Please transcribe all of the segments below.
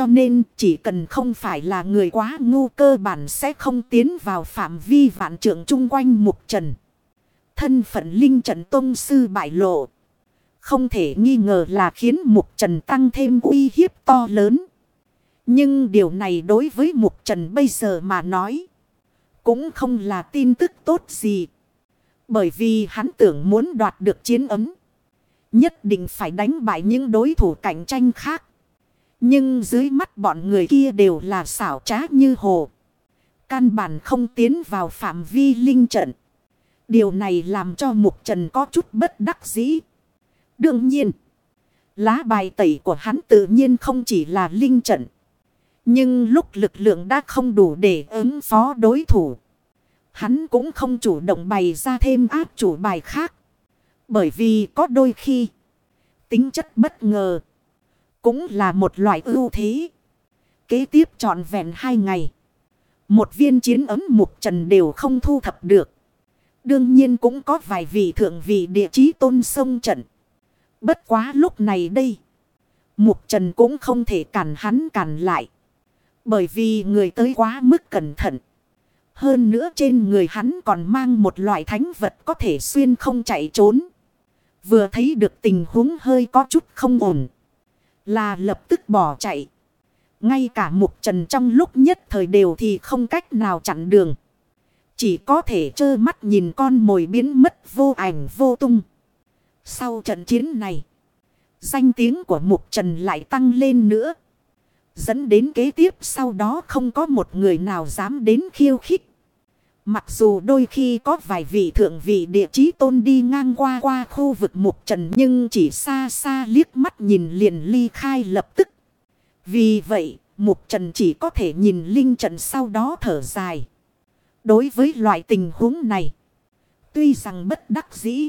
Cho nên chỉ cần không phải là người quá ngu cơ bản sẽ không tiến vào phạm vi vạn trưởng chung quanh mục trần. Thân phận linh trần tôn sư bại lộ. Không thể nghi ngờ là khiến mục trần tăng thêm uy hiếp to lớn. Nhưng điều này đối với mục trần bây giờ mà nói. Cũng không là tin tức tốt gì. Bởi vì hắn tưởng muốn đoạt được chiến ấm. Nhất định phải đánh bại những đối thủ cạnh tranh khác. Nhưng dưới mắt bọn người kia đều là xảo trá như hồ. Căn bản không tiến vào phạm vi linh trận. Điều này làm cho Mục Trần có chút bất đắc dĩ. Đương nhiên, lá bài tẩy của hắn tự nhiên không chỉ là linh trận. Nhưng lúc lực lượng đã không đủ để ứng phó đối thủ. Hắn cũng không chủ động bày ra thêm áp chủ bài khác. Bởi vì có đôi khi tính chất bất ngờ cũng là một loại ưu thế. Kế tiếp trọn vẹn hai ngày. Một viên chiến ấm mục trần đều không thu thập được. Đương nhiên cũng có vài vị thượng vị địa chí tôn sông trận. Bất quá lúc này đây. Mục trần cũng không thể cản hắn cản lại. Bởi vì người tới quá mức cẩn thận. Hơn nữa trên người hắn còn mang một loại thánh vật có thể xuyên không chạy trốn. Vừa thấy được tình huống hơi có chút không ổn. Là lập tức bỏ chạy. Ngay cả mục trần trong lúc nhất thời đều thì không cách nào chặn đường. Chỉ có thể trơ mắt nhìn con mồi biến mất vô ảnh vô tung. Sau trận chiến này. Danh tiếng của mục trần lại tăng lên nữa. Dẫn đến kế tiếp sau đó không có một người nào dám đến khiêu khích. Mặc dù đôi khi có vài vị thượng vị địa chí tôn đi ngang qua qua khu vực mục trần nhưng chỉ xa xa liếc mắt nhìn liền ly khai lập tức. Vì vậy, mục trần chỉ có thể nhìn linh trần sau đó thở dài. Đối với loại tình huống này, tuy rằng bất đắc dĩ,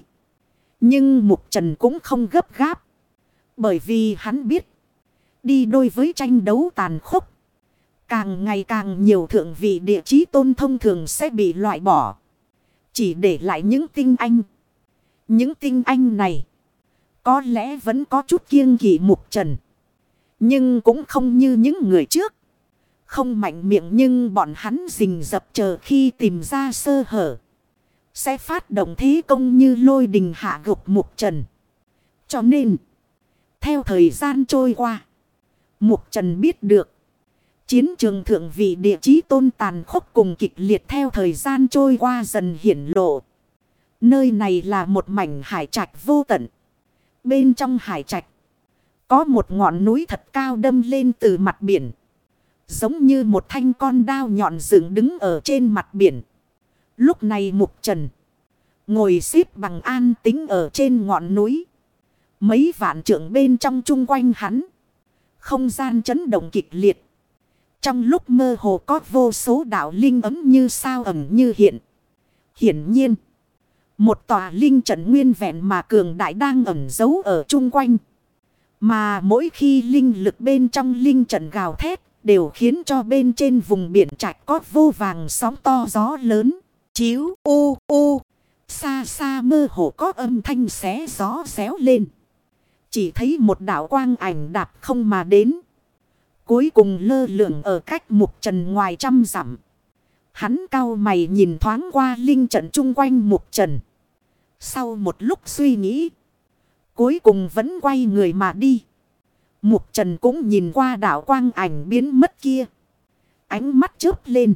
nhưng mục trần cũng không gấp gáp. Bởi vì hắn biết, đi đôi với tranh đấu tàn khốc Càng ngày càng nhiều thượng vị địa chí tôn thông thường sẽ bị loại bỏ. Chỉ để lại những tinh anh. Những tinh anh này. Có lẽ vẫn có chút kiêng kỵ mục trần. Nhưng cũng không như những người trước. Không mạnh miệng nhưng bọn hắn rình dập chờ khi tìm ra sơ hở. Sẽ phát động thế công như lôi đình hạ gục mục trần. Cho nên. Theo thời gian trôi qua. Mục trần biết được. Chiến trường thượng vị địa chí tôn tàn khốc cùng kịch liệt theo thời gian trôi qua dần hiển lộ. Nơi này là một mảnh hải trạch vô tận. Bên trong hải trạch, có một ngọn núi thật cao đâm lên từ mặt biển. Giống như một thanh con đao nhọn dựng đứng ở trên mặt biển. Lúc này mục trần. Ngồi xếp bằng an tính ở trên ngọn núi. Mấy vạn trượng bên trong chung quanh hắn. Không gian chấn động kịch liệt. Trong lúc mơ hồ có vô số đạo linh ấm như sao ẩm như hiện. Hiển nhiên. Một tòa linh trận nguyên vẹn mà cường đại đang ẩn giấu ở chung quanh. Mà mỗi khi linh lực bên trong linh trận gào thét đều khiến cho bên trên vùng biển trạch có vô vàng sóng to gió lớn. Chiếu, u u. Xa xa mơ hồ có âm thanh xé gió xéo lên. Chỉ thấy một đạo quang ảnh đạp không mà đến. Cuối cùng lơ lửng ở cách mục trần ngoài trăm dặm. Hắn cao mày nhìn thoáng qua linh trận chung quanh mục trần. Sau một lúc suy nghĩ. Cuối cùng vẫn quay người mà đi. Mục trần cũng nhìn qua đảo quang ảnh biến mất kia. Ánh mắt chớp lên.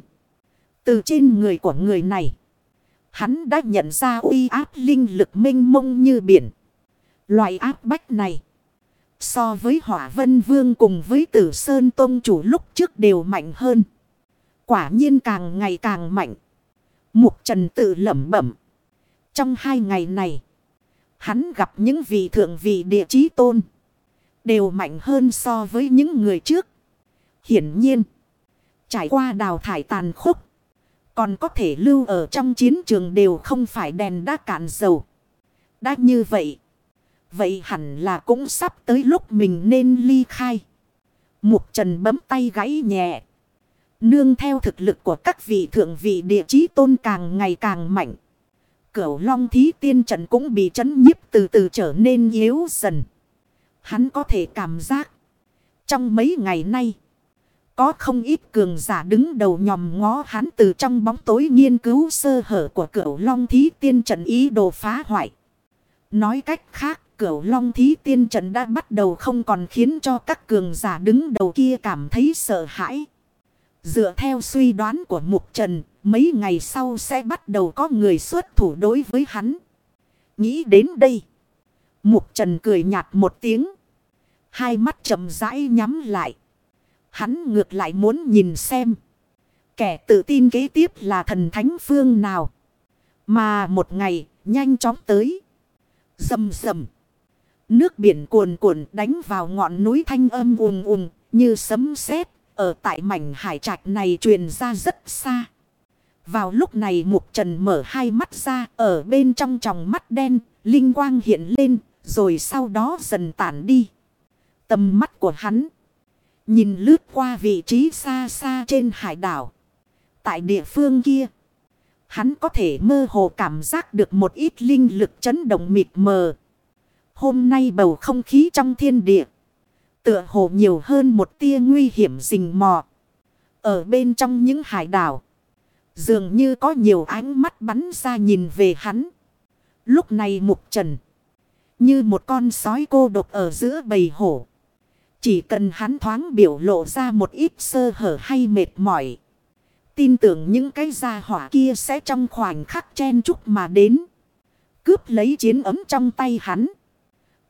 Từ trên người của người này. Hắn đã nhận ra uy áp linh lực minh mông như biển. Loại áp bách này. So với hỏa vân vương cùng với tử sơn tôn chủ lúc trước đều mạnh hơn. Quả nhiên càng ngày càng mạnh. Mục trần tự lẩm bẩm. Trong hai ngày này. Hắn gặp những vị thượng vị địa chí tôn. Đều mạnh hơn so với những người trước. Hiển nhiên. Trải qua đào thải tàn khốc. Còn có thể lưu ở trong chiến trường đều không phải đèn đã cạn dầu. Đã như vậy. Vậy hẳn là cũng sắp tới lúc mình nên ly khai. Mục trần bấm tay gãy nhẹ. Nương theo thực lực của các vị thượng vị địa chí tôn càng ngày càng mạnh. Cửu long thí tiên trận cũng bị chấn nhiếp từ từ trở nên yếu dần. Hắn có thể cảm giác. Trong mấy ngày nay. Có không ít cường giả đứng đầu nhòm ngó hắn từ trong bóng tối nghiên cứu sơ hở của cửu long thí tiên trận ý đồ phá hoại. Nói cách khác, cửu long thí tiên trận đã bắt đầu không còn khiến cho các cường giả đứng đầu kia cảm thấy sợ hãi. Dựa theo suy đoán của Mục Trần, mấy ngày sau sẽ bắt đầu có người xuất thủ đối với hắn. Nghĩ đến đây. Mục Trần cười nhạt một tiếng. Hai mắt chậm rãi nhắm lại. Hắn ngược lại muốn nhìn xem. Kẻ tự tin kế tiếp là thần thánh phương nào. Mà một ngày nhanh chóng tới. Dầm dầm. Nước biển cuồn cuộn đánh vào ngọn núi thanh âm ùm ùm như sấm sét ở tại mảnh hải trạch này truyền ra rất xa. Vào lúc này Mục Trần mở hai mắt ra ở bên trong tròng mắt đen, linh quang hiện lên, rồi sau đó dần tản đi. Tầm mắt của hắn, nhìn lướt qua vị trí xa xa trên hải đảo. Tại địa phương kia, hắn có thể mơ hồ cảm giác được một ít linh lực chấn động mịt mờ. Hôm nay bầu không khí trong thiên địa, tựa hồ nhiều hơn một tia nguy hiểm rình mò. Ở bên trong những hải đảo, Dường như có nhiều ánh mắt bắn ra nhìn về hắn. Lúc này mục trần. Như một con sói cô độc ở giữa bầy hổ. Chỉ cần hắn thoáng biểu lộ ra một ít sơ hở hay mệt mỏi. Tin tưởng những cái gia hỏa kia sẽ trong khoảnh khắc chen chúc mà đến. Cướp lấy chiến ấm trong tay hắn.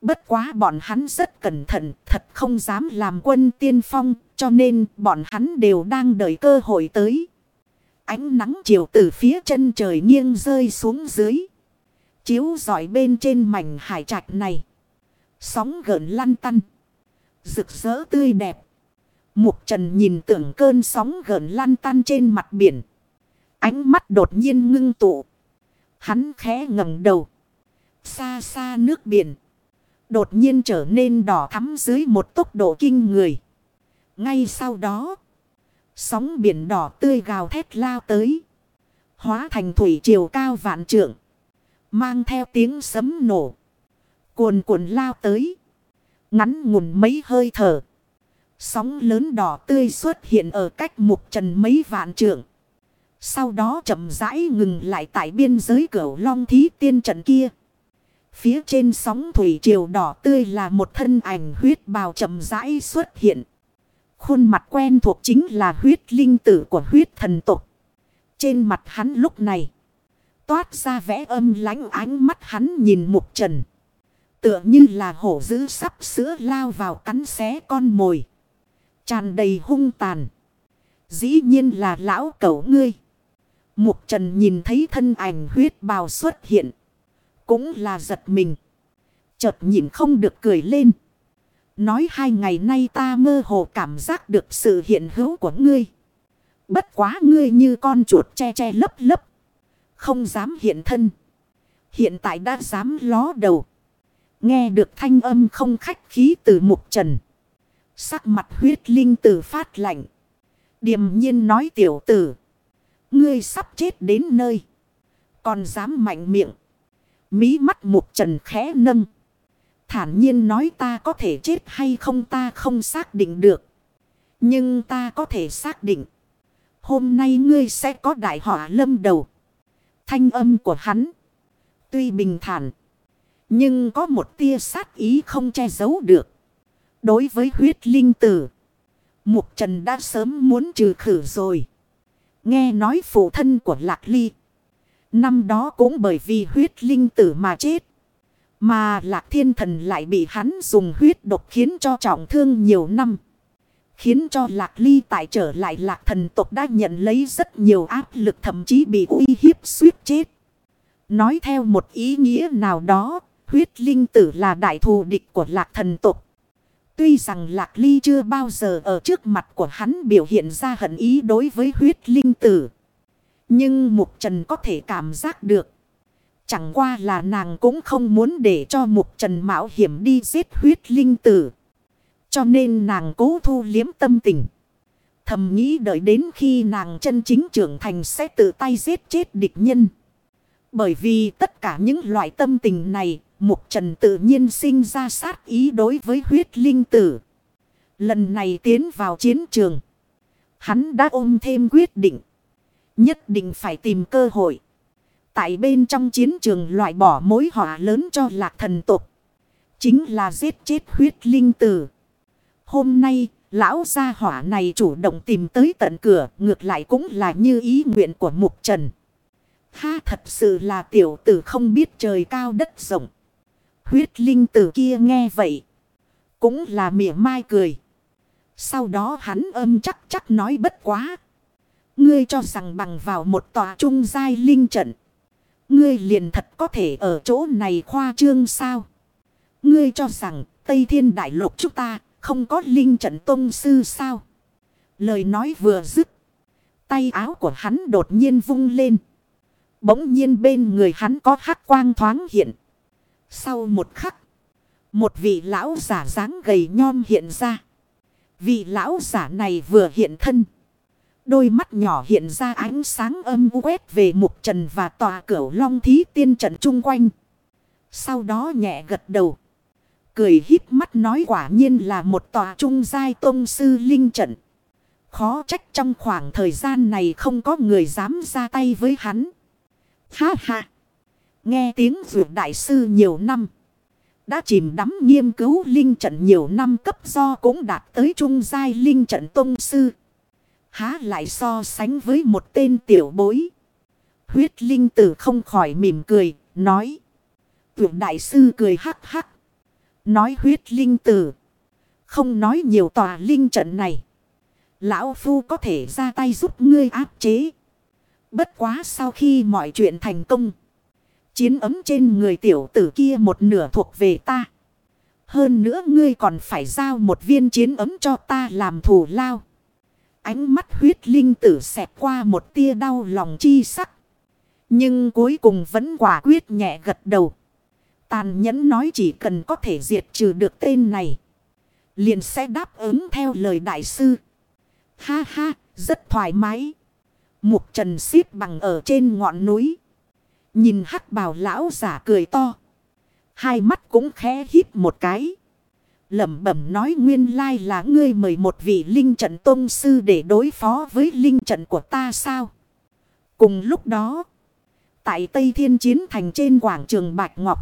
Bất quá bọn hắn rất cẩn thận, thật không dám làm quân tiên phong, cho nên bọn hắn đều đang đợi cơ hội tới. Ánh nắng chiều từ phía chân trời nghiêng rơi xuống dưới. Chiếu dọi bên trên mảnh hải trạch này. Sóng gợn lăn tăn. Rực rỡ tươi đẹp. Mục trần nhìn tưởng cơn sóng gợn lăn tăn trên mặt biển. Ánh mắt đột nhiên ngưng tụ. Hắn khẽ ngẩng đầu. Xa xa nước biển. Đột nhiên trở nên đỏ thắm dưới một tốc độ kinh người. Ngay sau đó. Sóng biển đỏ tươi gào thét lao tới. Hóa thành thủy triều cao vạn trượng. Mang theo tiếng sấm nổ. Cuồn cuộn lao tới. Ngắn ngủn mấy hơi thở. Sóng lớn đỏ tươi xuất hiện ở cách mục trần mấy vạn trượng. Sau đó chậm rãi ngừng lại tại biên giới cửa long thí tiên trận kia. Phía trên sóng thủy triều đỏ tươi là một thân ảnh huyết bào chậm rãi xuất hiện. Khuôn mặt quen thuộc chính là huyết linh tử của huyết thần tục. Trên mặt hắn lúc này. Toát ra vẽ âm lánh ánh mắt hắn nhìn mục trần. Tựa như là hổ dữ sắp sữa lao vào cắn xé con mồi. Tràn đầy hung tàn. Dĩ nhiên là lão cẩu ngươi. Mục trần nhìn thấy thân ảnh huyết bào xuất hiện. Cũng là giật mình. Chợt nhìn không được cười lên. Nói hai ngày nay ta mơ hồ cảm giác được sự hiện hữu của ngươi. Bất quá ngươi như con chuột che che lấp lấp. Không dám hiện thân. Hiện tại đã dám ló đầu. Nghe được thanh âm không khách khí từ mục trần. Sắc mặt huyết linh tử phát lạnh. Điềm nhiên nói tiểu tử. Ngươi sắp chết đến nơi. Còn dám mạnh miệng. Mí mắt mục trần khẽ nâng. Thản nhiên nói ta có thể chết hay không ta không xác định được. Nhưng ta có thể xác định. Hôm nay ngươi sẽ có đại họa lâm đầu. Thanh âm của hắn. Tuy bình thản. Nhưng có một tia sát ý không che giấu được. Đối với huyết linh tử. Mục Trần đã sớm muốn trừ khử rồi. Nghe nói phụ thân của Lạc Ly. Năm đó cũng bởi vì huyết linh tử mà chết. Mà lạc thiên thần lại bị hắn dùng huyết độc khiến cho trọng thương nhiều năm. Khiến cho lạc ly tại trở lại lạc thần tộc đã nhận lấy rất nhiều áp lực thậm chí bị uy hiếp suýt chết. Nói theo một ý nghĩa nào đó, huyết linh tử là đại thù địch của lạc thần tộc. Tuy rằng lạc ly chưa bao giờ ở trước mặt của hắn biểu hiện ra hận ý đối với huyết linh tử. Nhưng Mục Trần có thể cảm giác được. Chẳng qua là nàng cũng không muốn để cho mục trần mạo hiểm đi giết huyết linh tử. Cho nên nàng cố thu liếm tâm tình. Thầm nghĩ đợi đến khi nàng chân chính trưởng thành sẽ tự tay giết chết địch nhân. Bởi vì tất cả những loại tâm tình này, mục trần tự nhiên sinh ra sát ý đối với huyết linh tử. Lần này tiến vào chiến trường. Hắn đã ôm thêm quyết định. Nhất định phải tìm cơ hội. Tại bên trong chiến trường loại bỏ mối họa lớn cho lạc thần tục. Chính là giết chết huyết linh tử. Hôm nay, lão gia hỏa này chủ động tìm tới tận cửa, ngược lại cũng là như ý nguyện của mục trần. Ha thật sự là tiểu tử không biết trời cao đất rộng. Huyết linh tử kia nghe vậy. Cũng là mỉa mai cười. Sau đó hắn âm chắc chắc nói bất quá. Ngươi cho rằng bằng vào một tòa trung giai linh trận. Ngươi liền thật có thể ở chỗ này khoa trương sao? Ngươi cho rằng Tây Thiên Đại Lục chúng ta không có linh trận tông sư sao? Lời nói vừa dứt. Tay áo của hắn đột nhiên vung lên. Bỗng nhiên bên người hắn có hắc quang thoáng hiện. Sau một khắc. Một vị lão giả dáng gầy nhom hiện ra. Vị lão giả này vừa hiện thân. Đôi mắt nhỏ hiện ra ánh sáng âm quét về mục trần và tòa cửu long thí tiên trận chung quanh. Sau đó nhẹ gật đầu. Cười híp mắt nói quả nhiên là một tòa trung giai tôn sư linh trận. Khó trách trong khoảng thời gian này không có người dám ra tay với hắn. Ha ha! Nghe tiếng vượt đại sư nhiều năm. Đã chìm đắm nghiên cứu linh trận nhiều năm cấp do cũng đạt tới trung giai linh trận tôn sư. Há lại so sánh với một tên tiểu bối. Huyết linh tử không khỏi mỉm cười, nói. Tuyệt đại sư cười hắc hắc. Nói huyết linh tử. Không nói nhiều tòa linh trận này. Lão Phu có thể ra tay giúp ngươi áp chế. Bất quá sau khi mọi chuyện thành công. Chiến ấm trên người tiểu tử kia một nửa thuộc về ta. Hơn nữa ngươi còn phải giao một viên chiến ấm cho ta làm thù lao. Ánh mắt huyết linh tử xẹt qua một tia đau lòng chi sắc. Nhưng cuối cùng vẫn quả quyết nhẹ gật đầu. Tàn nhẫn nói chỉ cần có thể diệt trừ được tên này. Liền sẽ đáp ứng theo lời đại sư. Ha ha, rất thoải mái. Mục trần xiết bằng ở trên ngọn núi. Nhìn hắc bào lão giả cười to. Hai mắt cũng khẽ hít một cái. Lẩm bẩm nói nguyên lai là ngươi mời một vị linh trận tôn sư để đối phó với linh trận của ta sao. Cùng lúc đó. Tại Tây Thiên Chiến Thành trên quảng trường Bạch Ngọc.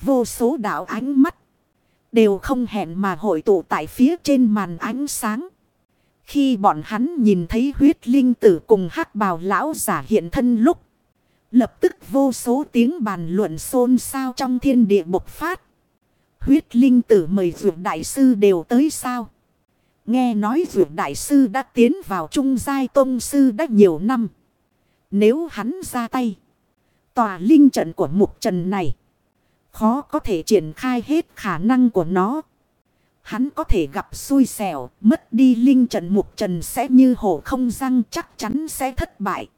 Vô số đạo ánh mắt. Đều không hẹn mà hội tụ tại phía trên màn ánh sáng. Khi bọn hắn nhìn thấy huyết linh tử cùng hắc bào lão giả hiện thân lúc. Lập tức vô số tiếng bàn luận xôn xao trong thiên địa bộc phát. Huyết linh tử mời vượt đại sư đều tới sao. Nghe nói vượt đại sư đã tiến vào trung giai tôn sư đã nhiều năm. Nếu hắn ra tay. Tòa linh trận của mục trần này. Khó có thể triển khai hết khả năng của nó. Hắn có thể gặp xui xẻo, mất đi linh trận mục trần sẽ như hổ không răng chắc chắn sẽ thất bại.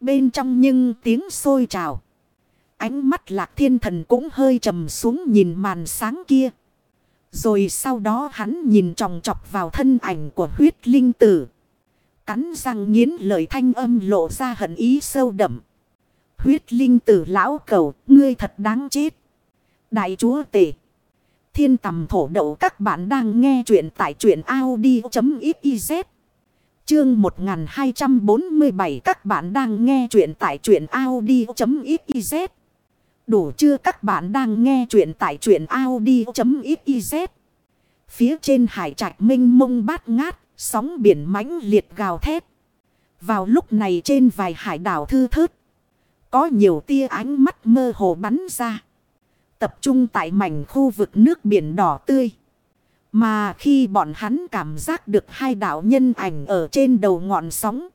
Bên trong nhưng tiếng sôi trào. Ánh mắt lạc thiên thần cũng hơi trầm xuống nhìn màn sáng kia. Rồi sau đó hắn nhìn tròng trọc vào thân ảnh của huyết linh tử. Cắn răng nghiến lời thanh âm lộ ra hận ý sâu đậm. Huyết linh tử lão cầu, ngươi thật đáng chết. Đại chúa tể. Thiên tầm thổ đậu các bạn đang nghe chuyện tại truyện Audi.xyz. Chương 1247 các bạn đang nghe chuyện tại truyện Audi.xyz. Đủ chưa các bạn đang nghe chuyện tại truyện Audi.xyz. Phía trên hải trạch minh mông bát ngát, sóng biển mãnh liệt gào thét. Vào lúc này trên vài hải đảo thư thớt. Có nhiều tia ánh mắt mơ hồ bắn ra. Tập trung tại mảnh khu vực nước biển đỏ tươi. Mà khi bọn hắn cảm giác được hai đạo nhân ảnh ở trên đầu ngọn sóng.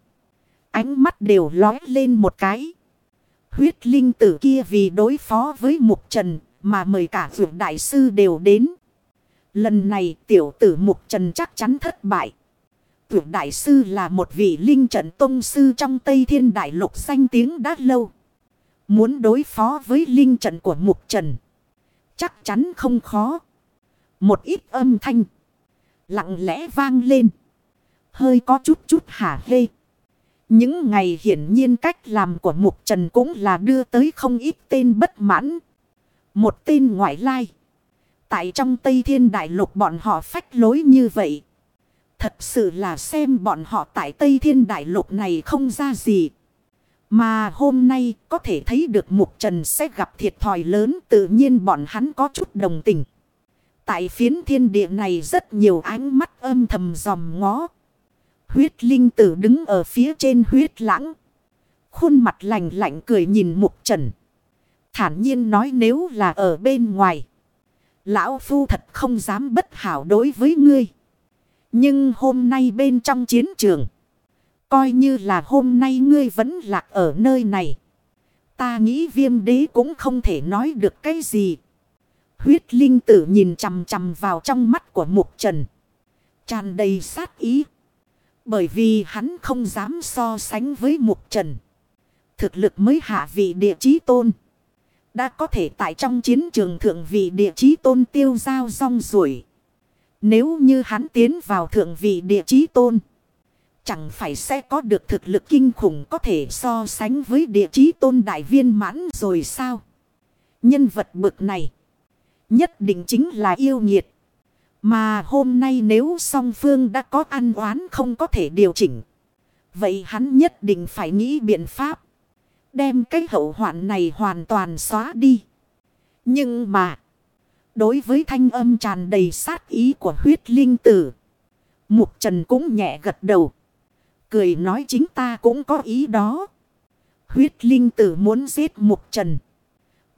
Ánh mắt đều lói lên một cái. Huyết linh tử kia vì đối phó với mục trần mà mời cả vượt đại sư đều đến. Lần này tiểu tử mục trần chắc chắn thất bại. Vượt đại sư là một vị linh trận tông sư trong Tây Thiên Đại Lục danh tiếng đã lâu. Muốn đối phó với linh trận của mục trần. Chắc chắn không khó. Một ít âm thanh. Lặng lẽ vang lên. Hơi có chút chút hả hê. Những ngày hiển nhiên cách làm của Mục Trần cũng là đưa tới không ít tên bất mãn. Một tên ngoại lai. Tại trong Tây Thiên Đại Lục bọn họ phách lối như vậy. Thật sự là xem bọn họ tại Tây Thiên Đại Lục này không ra gì. Mà hôm nay có thể thấy được Mục Trần sẽ gặp thiệt thòi lớn tự nhiên bọn hắn có chút đồng tình. Tại phiến thiên địa này rất nhiều ánh mắt âm thầm dòm ngó. Huyết linh tử đứng ở phía trên huyết lãng. Khuôn mặt lạnh lạnh cười nhìn Mục Trần. Thản nhiên nói nếu là ở bên ngoài. Lão Phu thật không dám bất hảo đối với ngươi. Nhưng hôm nay bên trong chiến trường. Coi như là hôm nay ngươi vẫn lạc ở nơi này. Ta nghĩ viêm đế cũng không thể nói được cái gì. Huyết linh tử nhìn chằm chằm vào trong mắt của mục trần. tràn đầy sát ý. Bởi vì hắn không dám so sánh với mục trần. Thực lực mới hạ vị địa chí tôn. Đã có thể tại trong chiến trường thượng vị địa chí tôn tiêu giao rong rủi. Nếu như hắn tiến vào thượng vị địa chí tôn. Chẳng phải sẽ có được thực lực kinh khủng có thể so sánh với địa chí tôn đại viên mãn rồi sao? Nhân vật bực này. Nhất định chính là yêu nghiệt. Mà hôm nay nếu song phương đã có ăn oán không có thể điều chỉnh. Vậy hắn nhất định phải nghĩ biện pháp. Đem cái hậu hoạn này hoàn toàn xóa đi. Nhưng mà. Đối với thanh âm tràn đầy sát ý của huyết linh tử. Mục Trần cũng nhẹ gật đầu. Cười nói chính ta cũng có ý đó. Huyết linh tử muốn giết Mục Trần.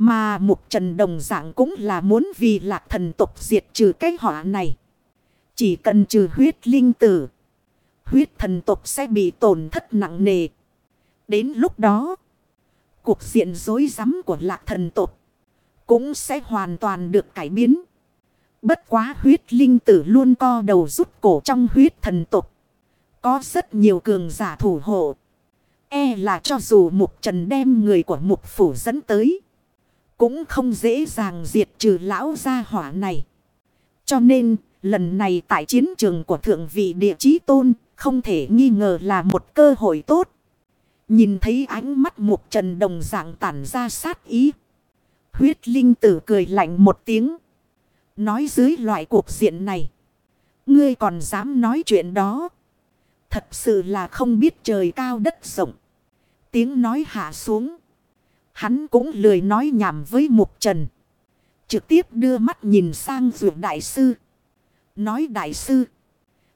Mà Mục Trần đồng dạng cũng là muốn vì lạc thần tục diệt trừ cái họa này. Chỉ cần trừ huyết linh tử. Huyết thần tục sẽ bị tổn thất nặng nề. Đến lúc đó. Cuộc diện dối rắm của lạc thần tục cũng sẽ hoàn toàn được cải biến. Bất quá huyết linh tử luôn co đầu rút cổ trong huyết thần tục. Có rất nhiều cường giả thủ hộ. E là cho dù mục trần đem người của mục phủ dẫn tới. Cũng không dễ dàng diệt trừ lão gia hỏa này. Cho nên, lần này tại chiến trường của thượng vị địa chí tôn, không thể nghi ngờ là một cơ hội tốt. Nhìn thấy ánh mắt mục trần đồng dạng tản ra sát ý. Huyết linh tử cười lạnh một tiếng. Nói dưới loại cuộc diện này. Ngươi còn dám nói chuyện đó. Thật sự là không biết trời cao đất rộng. Tiếng nói hạ xuống. Hắn cũng lười nói nhảm với mục trần. Trực tiếp đưa mắt nhìn sang ruột đại sư. Nói đại sư.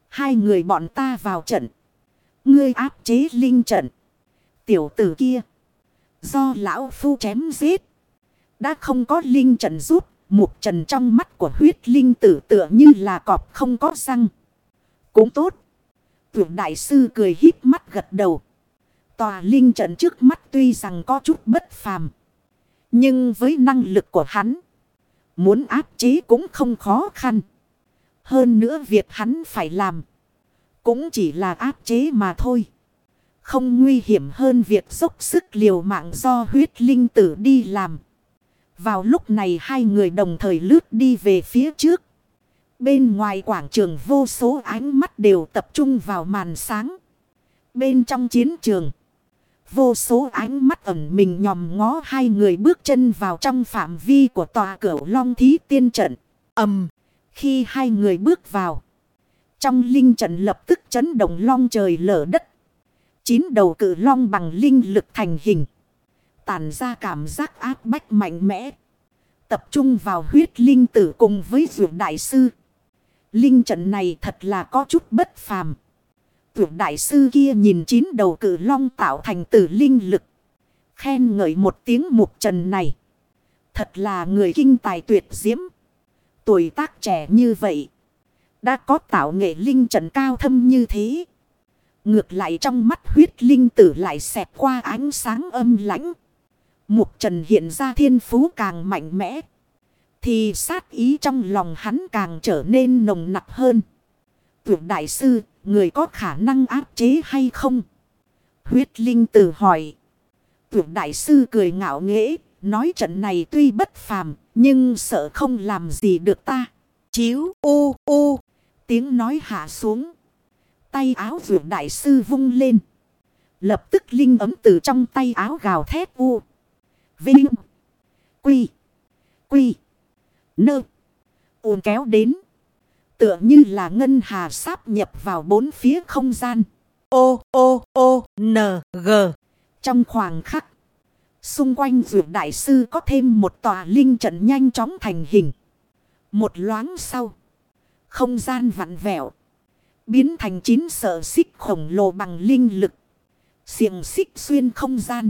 Hai người bọn ta vào trận. Ngươi áp chế linh trận. Tiểu tử kia. Do lão phu chém giết. Đã không có linh trận giúp, mục trần trong mắt của huyết linh tử tựa như là cọp không có răng. Cũng tốt. Tưởng đại sư cười híp mắt gật đầu. Tòa linh trận trước mắt tuy rằng có chút bất phàm. Nhưng với năng lực của hắn, muốn áp chế cũng không khó khăn. Hơn nữa việc hắn phải làm, cũng chỉ là áp chế mà thôi. Không nguy hiểm hơn việc dốc sức liều mạng do huyết linh tử đi làm. Vào lúc này hai người đồng thời lướt đi về phía trước. Bên ngoài quảng trường vô số ánh mắt đều tập trung vào màn sáng. Bên trong chiến trường. Vô số ánh mắt ẩn mình nhòm ngó hai người bước chân vào trong phạm vi của tòa cửa long thí tiên trận. ầm, Khi hai người bước vào. Trong linh trận lập tức chấn động long trời lở đất. Chín đầu cử long bằng linh lực thành hình, tản ra cảm giác áp bách mạnh mẽ. Tập trung vào huyết linh tử cùng với dược đại sư. Linh trận này thật là có chút bất phàm. Dược đại sư kia nhìn chín đầu cử long tạo thành tử linh lực. Khen ngợi một tiếng mục trần này. Thật là người kinh tài tuyệt diễm. Tuổi tác trẻ như vậy. Đã có tạo nghệ linh trần cao thâm như thế. Ngược lại trong mắt huyết linh tử lại xẹt qua ánh sáng âm lãnh. Mục trần hiện ra thiên phú càng mạnh mẽ. Thì sát ý trong lòng hắn càng trở nên nồng nặc hơn. Tuyệt đại sư, người có khả năng áp chế hay không? Huyết Linh tử hỏi. Tưởng đại sư cười ngạo nghễ, nói trận này tuy bất phàm, nhưng sợ không làm gì được ta. Chiếu ô ô, tiếng nói hạ xuống. Tay áo vượt đại sư vung lên. Lập tức linh ấm từ trong tay áo gào thét u. Vinh. Quy. Quy. Nơ. Ún kéo đến. Tựa như là ngân hà sáp nhập vào bốn phía không gian. Ô ô ô n g. Trong khoảng khắc. Xung quanh vượt đại sư có thêm một tòa linh trận nhanh chóng thành hình. Một loáng sau. Không gian vặn vẹo. Biến thành chín sợ xích khổng lồ bằng linh lực. Xiềng xích xuyên không gian.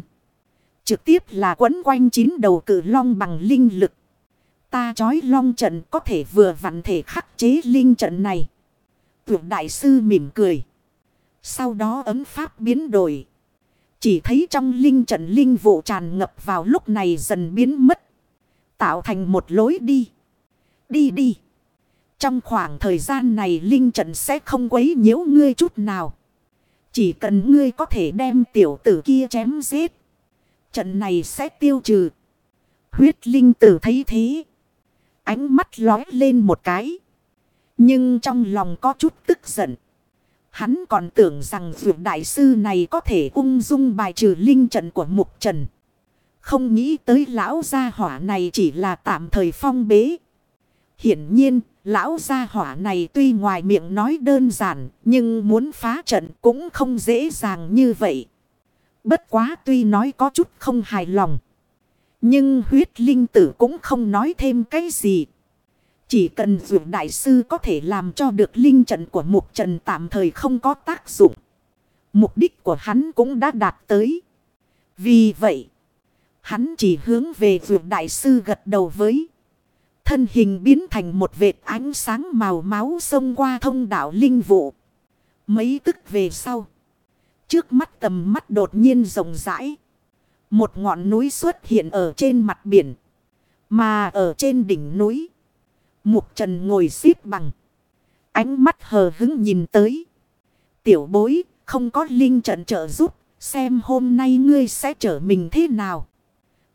Trực tiếp là quấn quanh chín đầu cử long bằng linh lực. Ta chói long trận có thể vừa vặn thể khắc chế linh trận này. Tuyệt đại sư mỉm cười. Sau đó ấm pháp biến đổi. Chỉ thấy trong linh trận linh vụ tràn ngập vào lúc này dần biến mất. Tạo thành một lối đi. Đi đi. Trong khoảng thời gian này linh trận sẽ không quấy nhiễu ngươi chút nào. Chỉ cần ngươi có thể đem tiểu tử kia chém giết. Trận này sẽ tiêu trừ. Huyết linh tử thấy thế. Ánh mắt lói lên một cái. Nhưng trong lòng có chút tức giận. Hắn còn tưởng rằng vượt đại sư này có thể ung dung bài trừ linh trận của mục trần. Không nghĩ tới lão gia hỏa này chỉ là tạm thời phong bế. Hiển nhiên, lão gia hỏa này tuy ngoài miệng nói đơn giản, nhưng muốn phá trận cũng không dễ dàng như vậy. Bất quá tuy nói có chút không hài lòng. Nhưng huyết linh tử cũng không nói thêm cái gì. Chỉ cần dù đại sư có thể làm cho được linh trận của mục trần tạm thời không có tác dụng. Mục đích của hắn cũng đã đạt tới. Vì vậy, hắn chỉ hướng về dù đại sư gật đầu với. Thân hình biến thành một vệt ánh sáng màu máu xông qua thông đạo linh vụ. Mấy tức về sau. Trước mắt tầm mắt đột nhiên rộng rãi. Một ngọn núi xuất hiện ở trên mặt biển. Mà ở trên đỉnh núi. Mục trần ngồi xếp bằng. Ánh mắt hờ hứng nhìn tới. Tiểu bối không có linh trận trợ giúp. Xem hôm nay ngươi sẽ trở mình thế nào.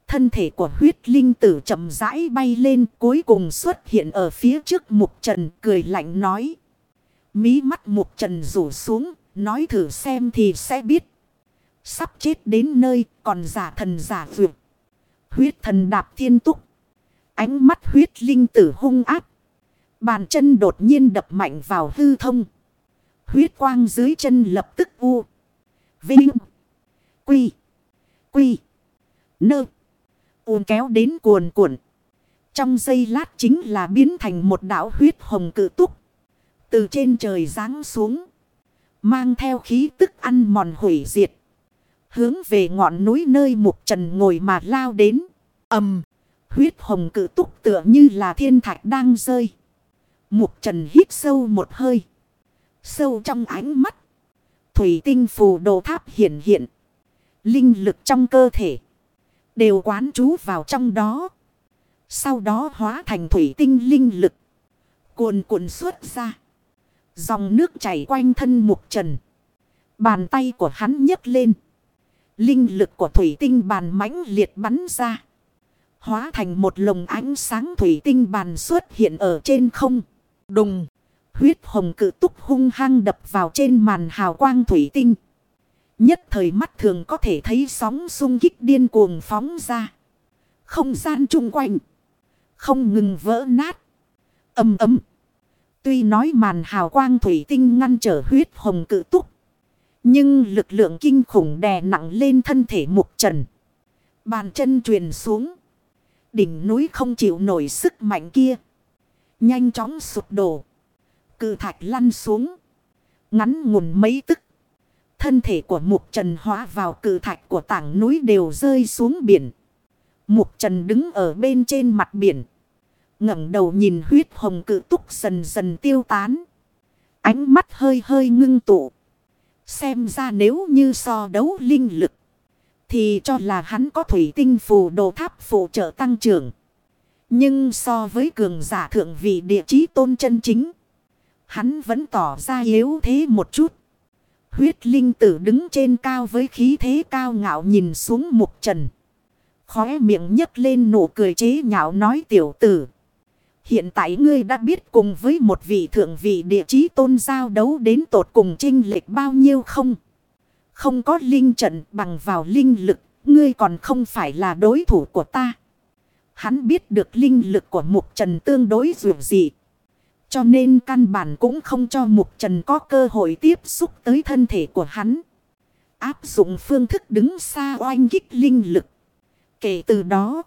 Thân thể của huyết linh tử chậm rãi bay lên cuối cùng xuất hiện ở phía trước mục trần cười lạnh nói. Mí mắt mục trần rủ xuống, nói thử xem thì sẽ biết. Sắp chết đến nơi, còn giả thần giả vượt. Huyết thần đạp thiên túc. Ánh mắt huyết linh tử hung áp. Bàn chân đột nhiên đập mạnh vào hư thông. Huyết quang dưới chân lập tức u. Vinh. Quy. Quy. Nơ Uồn kéo đến cuồn cuộn. Trong giây lát chính là biến thành một đảo huyết hồng cự túc. Từ trên trời giáng xuống. Mang theo khí tức ăn mòn hủy diệt. Hướng về ngọn núi nơi mục trần ngồi mà lao đến. ầm Huyết hồng cự túc tựa như là thiên thạch đang rơi. Mục trần hít sâu một hơi. Sâu trong ánh mắt. Thủy tinh phù đồ tháp hiện hiện. Linh lực trong cơ thể. Đều quán trú vào trong đó. Sau đó hóa thành thủy tinh linh lực. Cuồn cuộn xuất ra. Dòng nước chảy quanh thân mục trần. Bàn tay của hắn nhấc lên. Linh lực của thủy tinh bàn mãnh liệt bắn ra. Hóa thành một lồng ánh sáng thủy tinh bàn xuất hiện ở trên không. Đùng. Huyết hồng cự túc hung hăng đập vào trên màn hào quang thủy tinh. Nhất thời mắt thường có thể thấy sóng sung kích điên cuồng phóng ra. Không gian chung quanh. Không ngừng vỡ nát. Âm ấm. Tuy nói màn hào quang thủy tinh ngăn trở huyết hồng cự túc. Nhưng lực lượng kinh khủng đè nặng lên thân thể mục trần. Bàn chân truyền xuống. Đỉnh núi không chịu nổi sức mạnh kia. Nhanh chóng sụp đổ. Cự thạch lăn xuống. Ngắn ngủn mấy tức. Thân thể của Mục Trần hóa vào cự thạch của tảng núi đều rơi xuống biển. Mục Trần đứng ở bên trên mặt biển. ngẩng đầu nhìn huyết hồng cự túc dần dần tiêu tán. Ánh mắt hơi hơi ngưng tụ. Xem ra nếu như so đấu linh lực. Thì cho là hắn có thủy tinh phù đồ tháp phụ trợ tăng trưởng. Nhưng so với cường giả thượng vị địa chí tôn chân chính. Hắn vẫn tỏ ra yếu thế một chút. Huyết linh tử đứng trên cao với khí thế cao ngạo nhìn xuống mục trần. Khóe miệng nhấc lên nụ cười chế nhạo nói tiểu tử. Hiện tại ngươi đã biết cùng với một vị thượng vị địa chí tôn giao đấu đến tột cùng trinh lệch bao nhiêu không? Không có linh trận bằng vào linh lực, ngươi còn không phải là đối thủ của ta. Hắn biết được linh lực của mục trần tương đối dù gì. Cho nên căn bản cũng không cho Mục Trần có cơ hội tiếp xúc tới thân thể của hắn. Áp dụng phương thức đứng xa oanh kích linh lực. Kể từ đó,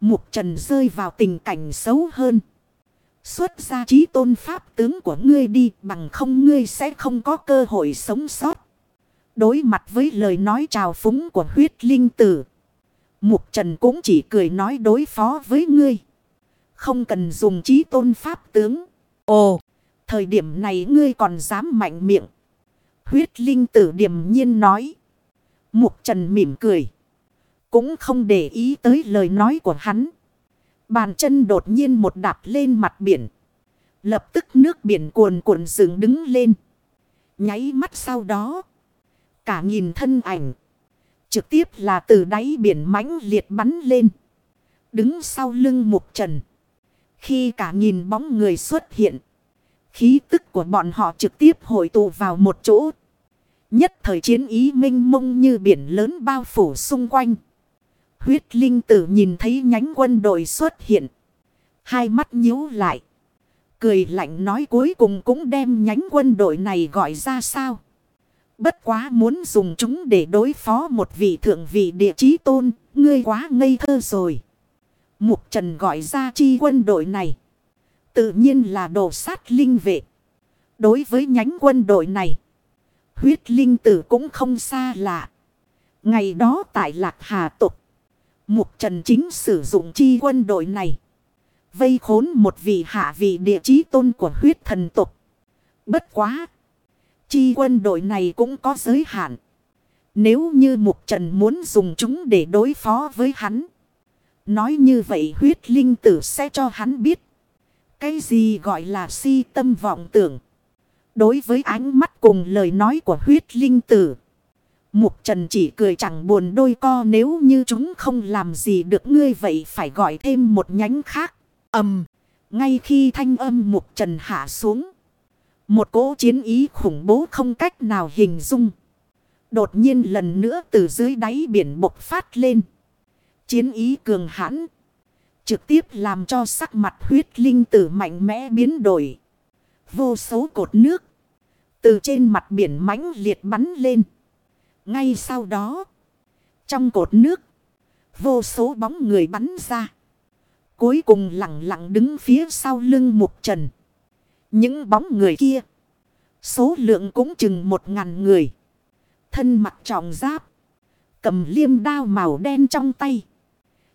Mục Trần rơi vào tình cảnh xấu hơn. Xuất ra trí tôn pháp tướng của ngươi đi bằng không ngươi sẽ không có cơ hội sống sót. Đối mặt với lời nói trào phúng của huyết linh tử. Mục Trần cũng chỉ cười nói đối phó với ngươi. Không cần dùng trí tôn pháp tướng. Ồ, thời điểm này ngươi còn dám mạnh miệng. Huyết linh tử điềm nhiên nói. Mục Trần mỉm cười. Cũng không để ý tới lời nói của hắn. Bàn chân đột nhiên một đạp lên mặt biển. Lập tức nước biển cuồn cuộn dựng đứng lên. Nháy mắt sau đó. Cả nghìn thân ảnh. Trực tiếp là từ đáy biển mãnh liệt bắn lên. Đứng sau lưng mục trần. Khi cả nghìn bóng người xuất hiện. Khí tức của bọn họ trực tiếp hội tụ vào một chỗ. Nhất thời chiến ý minh mông như biển lớn bao phủ xung quanh. Huyết linh tử nhìn thấy nhánh quân đội xuất hiện. Hai mắt nhíu lại. Cười lạnh nói cuối cùng cũng đem nhánh quân đội này gọi ra sao. Bất quá muốn dùng chúng để đối phó một vị thượng vị địa chí tôn. Ngươi quá ngây thơ rồi. Mục Trần gọi ra chi quân đội này. Tự nhiên là đồ sát linh vệ. Đối với nhánh quân đội này. Huyết linh tử cũng không xa lạ. Ngày đó tại Lạc Hà Tục. Mục Trần chính sử dụng chi quân đội này. Vây khốn một vị hạ vị địa chí tôn của huyết thần tục. Bất quá. Chi quân đội này cũng có giới hạn. Nếu như Mục Trần muốn dùng chúng để đối phó với hắn. Nói như vậy huyết linh tử sẽ cho hắn biết. Cái gì gọi là si tâm vọng tưởng. Đối với ánh mắt cùng lời nói của huyết linh tử. Mục trần chỉ cười chẳng buồn đôi co nếu như chúng không làm gì được ngươi vậy phải gọi thêm một nhánh khác. ầm Ngay khi thanh âm mục trần hạ xuống. Một cỗ chiến ý khủng bố không cách nào hình dung. Đột nhiên lần nữa từ dưới đáy biển bộc phát lên. Chiến ý cường hãn. Trực tiếp làm cho sắc mặt huyết linh tử mạnh mẽ biến đổi. Vô số cột nước. Từ trên mặt biển mãnh liệt bắn lên. Ngay sau đó. Trong cột nước. Vô số bóng người bắn ra. Cuối cùng lặng lặng đứng phía sau lưng mục trần. Những bóng người kia. Số lượng cũng chừng một ngàn người. Thân mặt trọng giáp. Cầm liêm đao màu đen trong tay.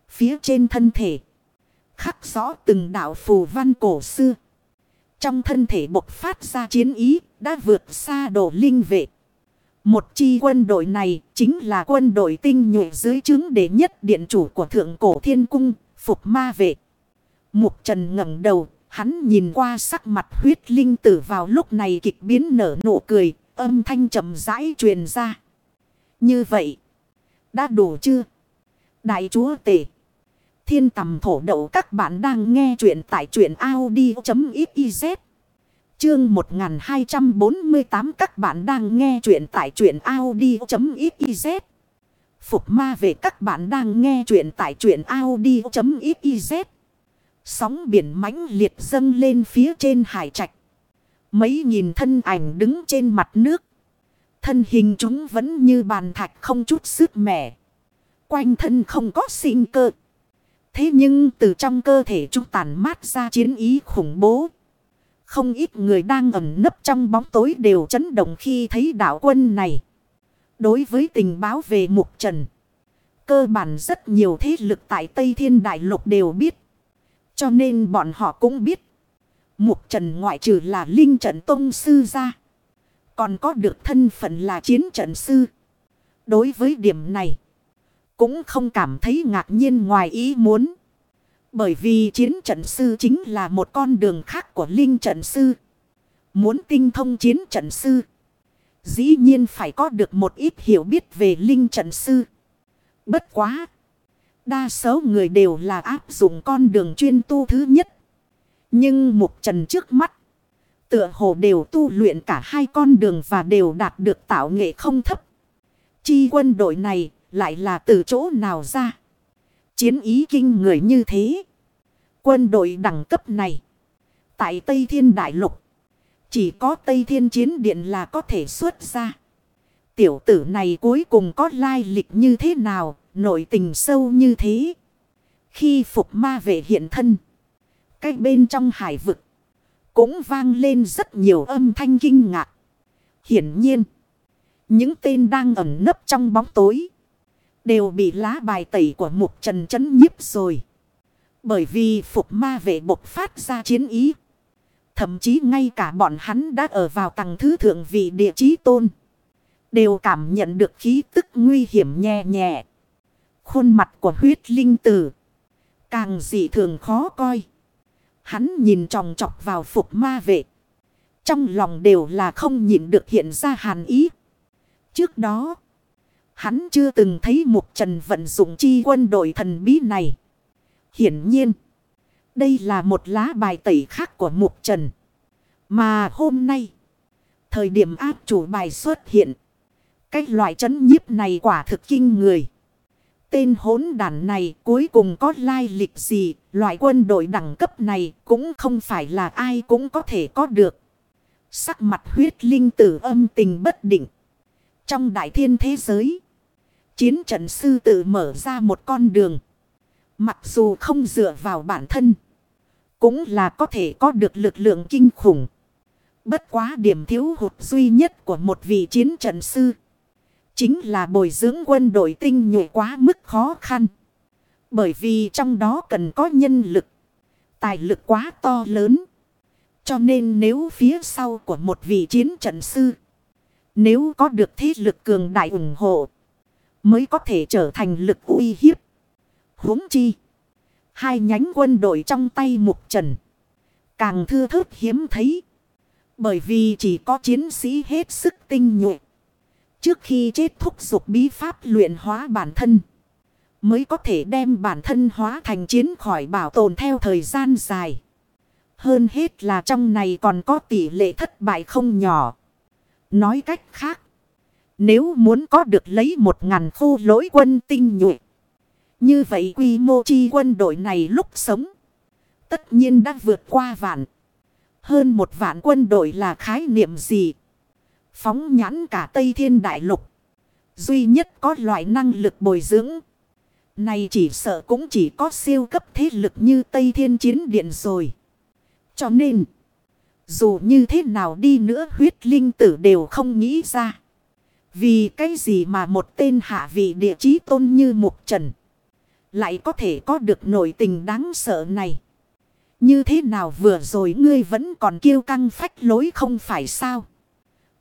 Phía trên thân thể. Khắc rõ từng đạo phù văn cổ xưa. Trong thân thể bộc phát ra chiến ý, đã vượt xa đồ linh vệ. Một chi quân đội này chính là quân đội tinh nhuệ dưới chứng đệ nhất điện chủ của thượng cổ thiên cung, phục ma vệ. Mục trần ngẩng đầu, hắn nhìn qua sắc mặt huyết linh tử vào lúc này kịch biến nở nụ cười, âm thanh chậm rãi truyền ra. Như vậy, đã đủ chưa? Đại chúa tể. Thiên tầm thổ đậu các bạn đang nghe chuyện tại truyện Audi.xyz. Chương 1248 các bạn đang nghe chuyện tại truyện Audi.xyz. Phục ma về các bạn đang nghe chuyện tại truyện Audi.xyz. Sóng biển mãnh liệt dâng lên phía trên hải trạch. Mấy nghìn thân ảnh đứng trên mặt nước. Thân hình chúng vẫn như bàn thạch không chút sức mẻ. Quanh thân không có sinh cơ. Thế nhưng từ trong cơ thể chúng tàn mát ra chiến ý khủng bố. Không ít người đang ẩn nấp trong bóng tối đều chấn động khi thấy đạo quân này. Đối với tình báo về mục trần. Cơ bản rất nhiều thế lực tại Tây Thiên Đại Lục đều biết. Cho nên bọn họ cũng biết. Mục trần ngoại trừ là linh trận tông sư ra. Còn có được thân phận là chiến trận sư. Đối với điểm này. Cũng không cảm thấy ngạc nhiên ngoài ý muốn. Bởi vì chiến trận sư chính là một con đường khác của linh trận sư. Muốn tinh thông chiến trận sư. Dĩ nhiên phải có được một ít hiểu biết về linh trận sư. Bất quá. Đa số người đều là áp dụng con đường chuyên tu thứ nhất. Nhưng mục trần trước mắt. Tựa hồ đều tu luyện cả hai con đường và đều đạt được tạo nghệ không thấp. Chi quân đội này lại là từ chỗ nào ra? Chiến ý kinh người như thế. Quân đội đẳng cấp này. Tại Tây Thiên Đại Lục. Chỉ có Tây Thiên Chiến Điện là có thể xuất ra. Tiểu tử này cuối cùng có lai lịch như thế nào, nội tình sâu như thế. Khi phục ma về hiện thân. Cách bên trong hải vực. Cũng vang lên rất nhiều âm thanh kinh ngạc. Hiển nhiên. Những tên đang ẩn nấp trong bóng tối. Đều bị lá bài tẩy của mục trần chấn nhiếp rồi. Bởi vì phục ma vệ bộc phát ra chiến ý. Thậm chí ngay cả bọn hắn đã ở vào tầng thứ thượng vị địa chí tôn. Đều cảm nhận được khí tức nguy hiểm nhẹ nhẹ. Khuôn mặt của huyết linh tử. Càng dị thường khó coi. Hắn nhìn tròng trọc vào phục ma vệ. Trong lòng đều là không nhịn được hiện ra hàn ý. Trước đó. Hắn chưa từng thấy Mục Trần vận dụng chi quân đội thần bí này. Hiển nhiên. Đây là một lá bài tẩy khác của Mục Trần. Mà hôm nay. Thời điểm áp chủ bài xuất hiện. Cái loại chấn nhiếp này quả thực kinh người. Tên hốn đàn này cuối cùng có lai lịch gì. Loại quân đội đẳng cấp này cũng không phải là ai cũng có thể có được. Sắc mặt huyết linh tử âm tình bất định. Trong đại thiên thế giới. Chiến trận sư tự mở ra một con đường. Mặc dù không dựa vào bản thân. Cũng là có thể có được lực lượng kinh khủng. Bất quá điểm thiếu hụt duy nhất của một vị chiến trận sư. Chính là bồi dưỡng quân đội tinh nhuệ quá mức khó khăn. Bởi vì trong đó cần có nhân lực. Tài lực quá to lớn. Cho nên nếu phía sau của một vị chiến trận sư. Nếu có được thế lực cường đại ủng hộ. Mới có thể trở thành lực uy hiếp. huống chi. Hai nhánh quân đội trong tay mục trần. Càng thưa thớt hiếm thấy. Bởi vì chỉ có chiến sĩ hết sức tinh nhuệ. Trước khi chết thúc dục bí pháp luyện hóa bản thân. Mới có thể đem bản thân hóa thành chiến khỏi bảo tồn theo thời gian dài. Hơn hết là trong này còn có tỷ lệ thất bại không nhỏ. Nói cách khác. Nếu muốn có được lấy một ngàn khu lỗi quân tinh nhuệ. Như vậy quy mô chi quân đội này lúc sống. Tất nhiên đã vượt qua vạn. Hơn một vạn quân đội là khái niệm gì? Phóng nhãn cả Tây Thiên Đại Lục. Duy nhất có loại năng lực bồi dưỡng. Này chỉ sợ cũng chỉ có siêu cấp thế lực như Tây Thiên Chiến Điện rồi. Cho nên, dù như thế nào đi nữa huyết linh tử đều không nghĩ ra. Vì cái gì mà một tên hạ vị địa chí tôn như Mục Trần. Lại có thể có được nội tình đáng sợ này. Như thế nào vừa rồi ngươi vẫn còn kêu căng phách lối không phải sao?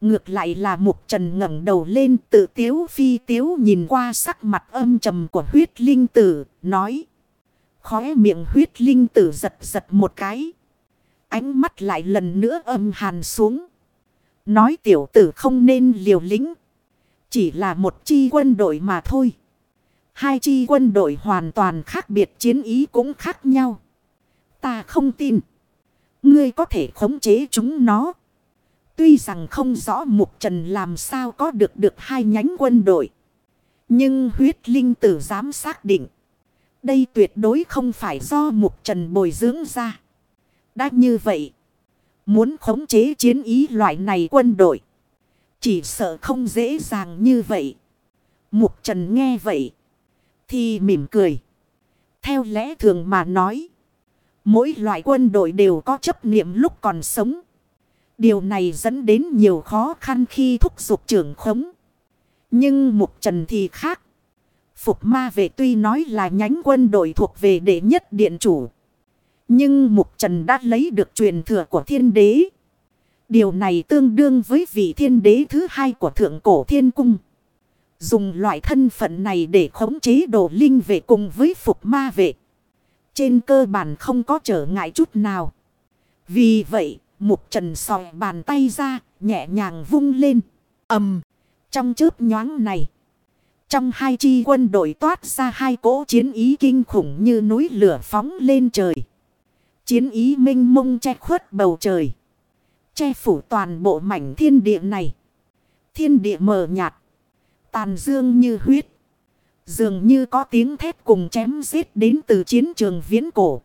Ngược lại là Mục Trần ngẩng đầu lên tự tiếu phi tiếu nhìn qua sắc mặt âm trầm của huyết linh tử, nói. Khóe miệng huyết linh tử giật giật một cái. Ánh mắt lại lần nữa âm hàn xuống. Nói tiểu tử không nên liều lĩnh. Chỉ là một chi quân đội mà thôi. Hai chi quân đội hoàn toàn khác biệt, chiến ý cũng khác nhau. Ta không tin. Ngươi có thể khống chế chúng nó. Tuy rằng không rõ Mục Trần làm sao có được được hai nhánh quân đội. Nhưng huyết linh tử dám xác định. Đây tuyệt đối không phải do Mục Trần bồi dưỡng ra. Đã như vậy. Muốn khống chế chiến ý loại này quân đội. Chỉ sợ không dễ dàng như vậy. Mục Trần nghe vậy. Thì mỉm cười. Theo lẽ thường mà nói. Mỗi loại quân đội đều có chấp niệm lúc còn sống. Điều này dẫn đến nhiều khó khăn khi thúc giục trưởng khống. Nhưng Mục Trần thì khác. Phục ma về tuy nói là nhánh quân đội thuộc về đệ nhất điện chủ. Nhưng Mục Trần đã lấy được truyền thừa của thiên đế. Điều này tương đương với vị thiên đế thứ hai của thượng cổ thiên cung. Dùng loại thân phận này để khống chế đồ linh vệ cùng với phục ma vệ. Trên cơ bản không có trở ngại chút nào. Vì vậy, Mục Trần sòi bàn tay ra, nhẹ nhàng vung lên. ầm Trong chớp nhoáng này. Trong hai chi quân đội toát ra hai cỗ chiến ý kinh khủng như núi lửa phóng lên trời. Chiến ý minh mông che khuất bầu trời. Che phủ toàn bộ mảnh thiên địa này. Thiên địa mờ nhạt. Tàn dương như huyết. Dường như có tiếng thét cùng chém giết đến từ chiến trường viễn cổ.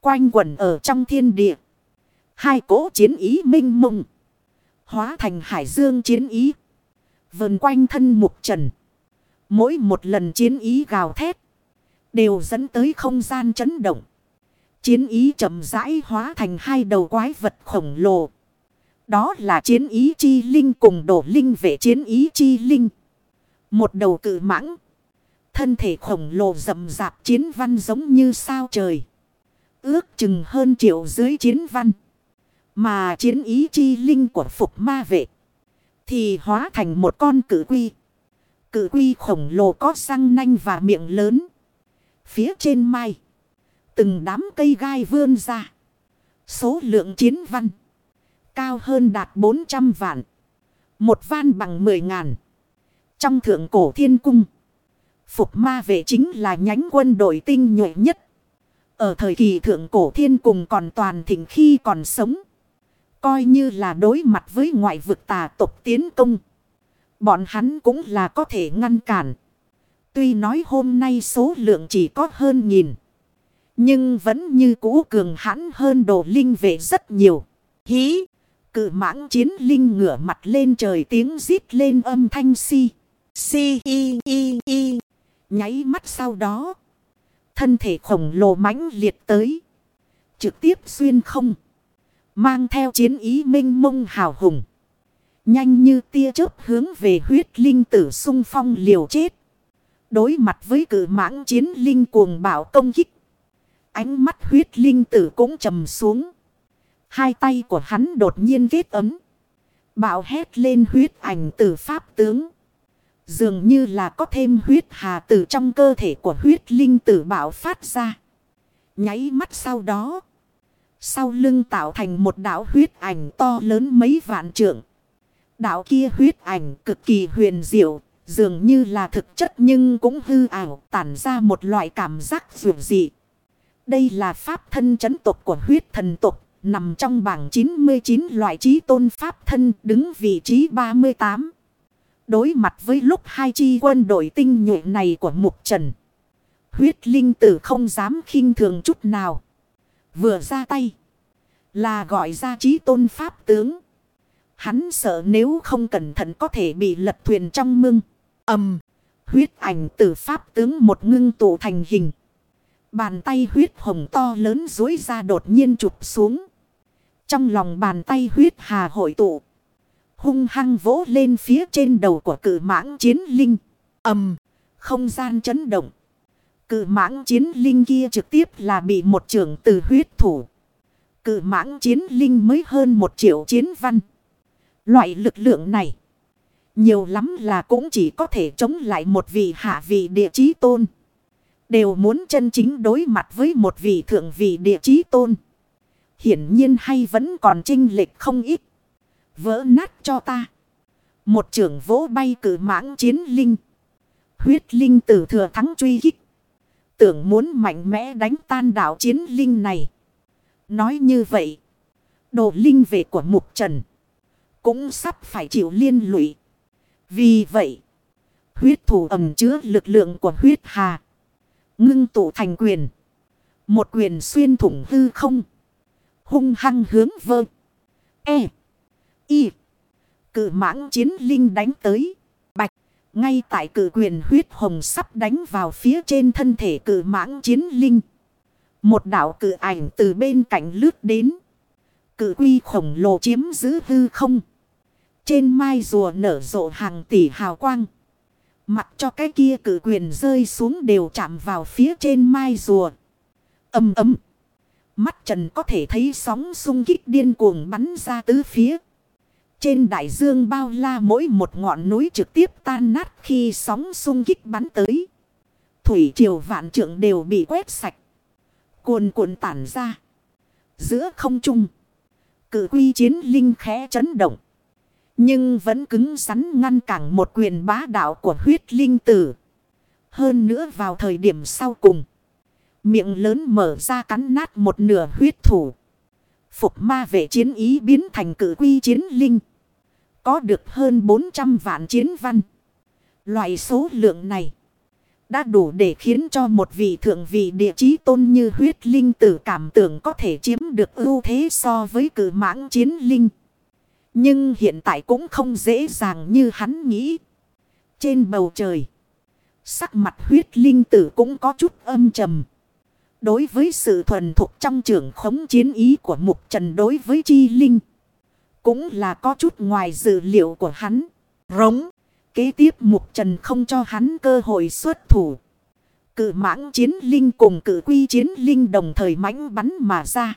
Quanh quẩn ở trong thiên địa. Hai cỗ chiến ý minh mông. Hóa thành hải dương chiến ý. Vần quanh thân mục trần. Mỗi một lần chiến ý gào thét. Đều dẫn tới không gian chấn động. Chiến ý chậm rãi hóa thành hai đầu quái vật khổng lồ. Đó là chiến ý chi linh cùng đổ linh về chiến ý chi linh. Một đầu cự mãng. Thân thể khổng lồ rậm rạp chiến văn giống như sao trời. Ước chừng hơn triệu dưới chiến văn. Mà chiến ý chi linh của phục ma vệ. Thì hóa thành một con cử quy. Cử quy khổng lồ có răng nanh và miệng lớn. Phía trên mai. Từng đám cây gai vươn ra. Số lượng chiến văn. Cao hơn đạt 400 vạn. Một van bằng 10 ngàn. Trong thượng cổ thiên cung. Phục ma vệ chính là nhánh quân đội tinh nhuệ nhất. Ở thời kỳ thượng cổ thiên cùng còn toàn thịnh khi còn sống. Coi như là đối mặt với ngoại vực tà tộc tiến công. Bọn hắn cũng là có thể ngăn cản. Tuy nói hôm nay số lượng chỉ có hơn nghìn. Nhưng vẫn như cũ cường hãn hơn đồ linh vệ rất nhiều. Hí! Cự mãng chiến linh ngửa mặt lên trời tiếng rít lên âm thanh si. Si y y y. Nháy mắt sau đó. Thân thể khổng lồ mãnh liệt tới. Trực tiếp xuyên không. Mang theo chiến ý minh mông hào hùng. Nhanh như tia chớp hướng về huyết linh tử sung phong liều chết. Đối mặt với cử mãng chiến linh cuồng bạo công kích. Ánh mắt huyết linh tử cũng trầm xuống. Hai tay của hắn đột nhiên kết ấm. Bạo hét lên huyết ảnh từ pháp tướng. Dường như là có thêm huyết hà từ trong cơ thể của huyết linh tử bạo phát ra. Nháy mắt sau đó. Sau lưng tạo thành một đảo huyết ảnh to lớn mấy vạn trượng. Đảo kia huyết ảnh cực kỳ huyền diệu. Dường như là thực chất nhưng cũng hư ảo, tản ra một loại cảm giác dường dị. Đây là pháp thân chấn tục của huyết thần tục. Nằm trong bảng 99 loại trí tôn pháp thân, đứng vị trí 38. Đối mặt với lúc hai chi quân đội tinh nhuệ này của Mục Trần. Huyết linh tử không dám khinh thường chút nào. Vừa ra tay. Là gọi ra trí tôn pháp tướng. Hắn sợ nếu không cẩn thận có thể bị lật thuyền trong mưng. ầm Huyết ảnh tử pháp tướng một ngưng tụ thành hình. Bàn tay huyết hồng to lớn dối ra đột nhiên chụp xuống. Trong lòng bàn tay huyết hà hội tụ. Hung hăng vỗ lên phía trên đầu của cử mãng chiến linh. ầm, Không gian chấn động. Cử mãng chiến linh kia trực tiếp là bị một trưởng từ huyết thủ. Cử mãng chiến linh mới hơn một triệu chiến văn. Loại lực lượng này. Nhiều lắm là cũng chỉ có thể chống lại một vị hạ vị địa chí tôn. Đều muốn chân chính đối mặt với một vị thượng vị địa chí tôn. Hiển nhiên hay vẫn còn trinh lệch không ít. Vỡ nát cho ta. Một trưởng vỗ bay cử mãng chiến linh. Huyết linh tử thừa thắng truy kích. Tưởng muốn mạnh mẽ đánh tan đảo chiến linh này. Nói như vậy. Đồ linh về của mục trần. Cũng sắp phải chịu liên lụy. Vì vậy. Huyết thủ ẩm chứa lực lượng của huyết hà. Ngưng tụ thành quyền. Một quyền xuyên thủng hư không. Hung hăng hướng vơ. E. Y. Cự mãng chiến linh đánh tới. Bạch. Ngay tại cự quyền huyết hồng sắp đánh vào phía trên thân thể cự mãng chiến linh. Một đảo cự ảnh từ bên cạnh lướt đến. Cự quy khổng lồ chiếm giữ hư không. Trên mai rùa nở rộ hàng tỷ hào quang mặt cho cái kia cử quyền rơi xuống đều chạm vào phía trên mai rùa. Âm ấm. Mắt trần có thể thấy sóng sung kích điên cuồng bắn ra tứ phía. Trên đại dương bao la mỗi một ngọn núi trực tiếp tan nát khi sóng sung kích bắn tới. Thủy triều vạn trượng đều bị quét sạch. Cuồn cuộn tản ra. Giữa không trung. Cử quy chiến linh khẽ chấn động. Nhưng vẫn cứng rắn ngăn cản một quyền bá đạo của huyết linh tử. Hơn nữa vào thời điểm sau cùng. Miệng lớn mở ra cắn nát một nửa huyết thủ. Phục ma vệ chiến ý biến thành cử quy chiến linh. Có được hơn 400 vạn chiến văn. Loại số lượng này. Đã đủ để khiến cho một vị thượng vị địa chí tôn như huyết linh tử cảm tưởng có thể chiếm được ưu thế so với cử mãng chiến linh. Nhưng hiện tại cũng không dễ dàng như hắn nghĩ. Trên bầu trời. Sắc mặt huyết linh tử cũng có chút âm trầm. Đối với sự thuần thục trong trường khống chiến ý của mục trần đối với chi linh. Cũng là có chút ngoài dự liệu của hắn. Rống. Kế tiếp mục trần không cho hắn cơ hội xuất thủ. Cự mãng chiến linh cùng cự quy chiến linh đồng thời mãnh bắn mà ra.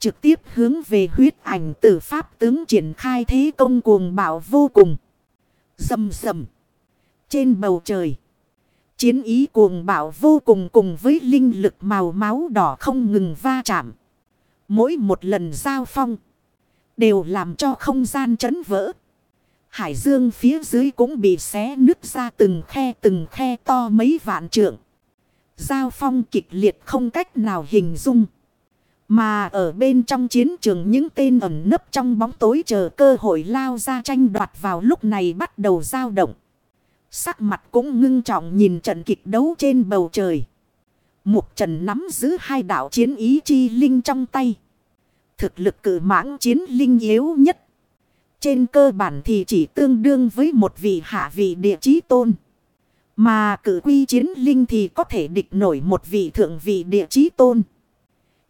Trực tiếp hướng về huyết ảnh tử pháp tướng triển khai thế công cuồng bạo vô cùng. Dầm dầm. Trên bầu trời. Chiến ý cuồng bạo vô cùng cùng với linh lực màu máu đỏ không ngừng va chạm. Mỗi một lần giao phong. Đều làm cho không gian chấn vỡ. Hải dương phía dưới cũng bị xé nứt ra từng khe từng khe to mấy vạn trượng. Giao phong kịch liệt không cách nào hình dung. Mà ở bên trong chiến trường những tên ẩn nấp trong bóng tối chờ cơ hội lao ra tranh đoạt vào lúc này bắt đầu dao động. Sắc mặt cũng ngưng trọng nhìn trận kịch đấu trên bầu trời. Mục trần nắm giữ hai đạo chiến ý chi linh trong tay. Thực lực cử mãng chiến linh yếu nhất. Trên cơ bản thì chỉ tương đương với một vị hạ vị địa chí tôn. Mà cử quy chiến linh thì có thể địch nổi một vị thượng vị địa chí tôn.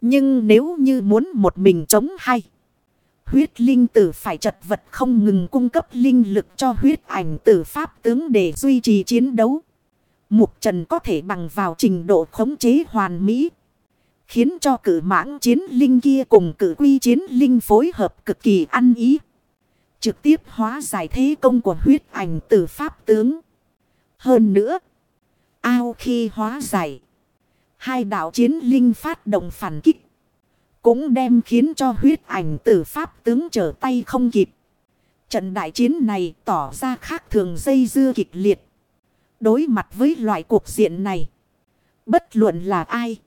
Nhưng nếu như muốn một mình chống hay. Huyết linh tử phải chật vật không ngừng cung cấp linh lực cho huyết ảnh tử pháp tướng để duy trì chiến đấu. Mục trần có thể bằng vào trình độ khống chế hoàn mỹ. Khiến cho cử mãng chiến linh kia cùng cử quy chiến linh phối hợp cực kỳ ăn ý. Trực tiếp hóa giải thế công của huyết ảnh tử pháp tướng. Hơn nữa. Ao khi hóa giải. Hai đạo chiến linh phát động phản kích. Cũng đem khiến cho huyết ảnh tử pháp tướng trở tay không kịp. Trận đại chiến này tỏ ra khác thường dây dưa kịch liệt. Đối mặt với loại cuộc diện này. Bất luận là ai.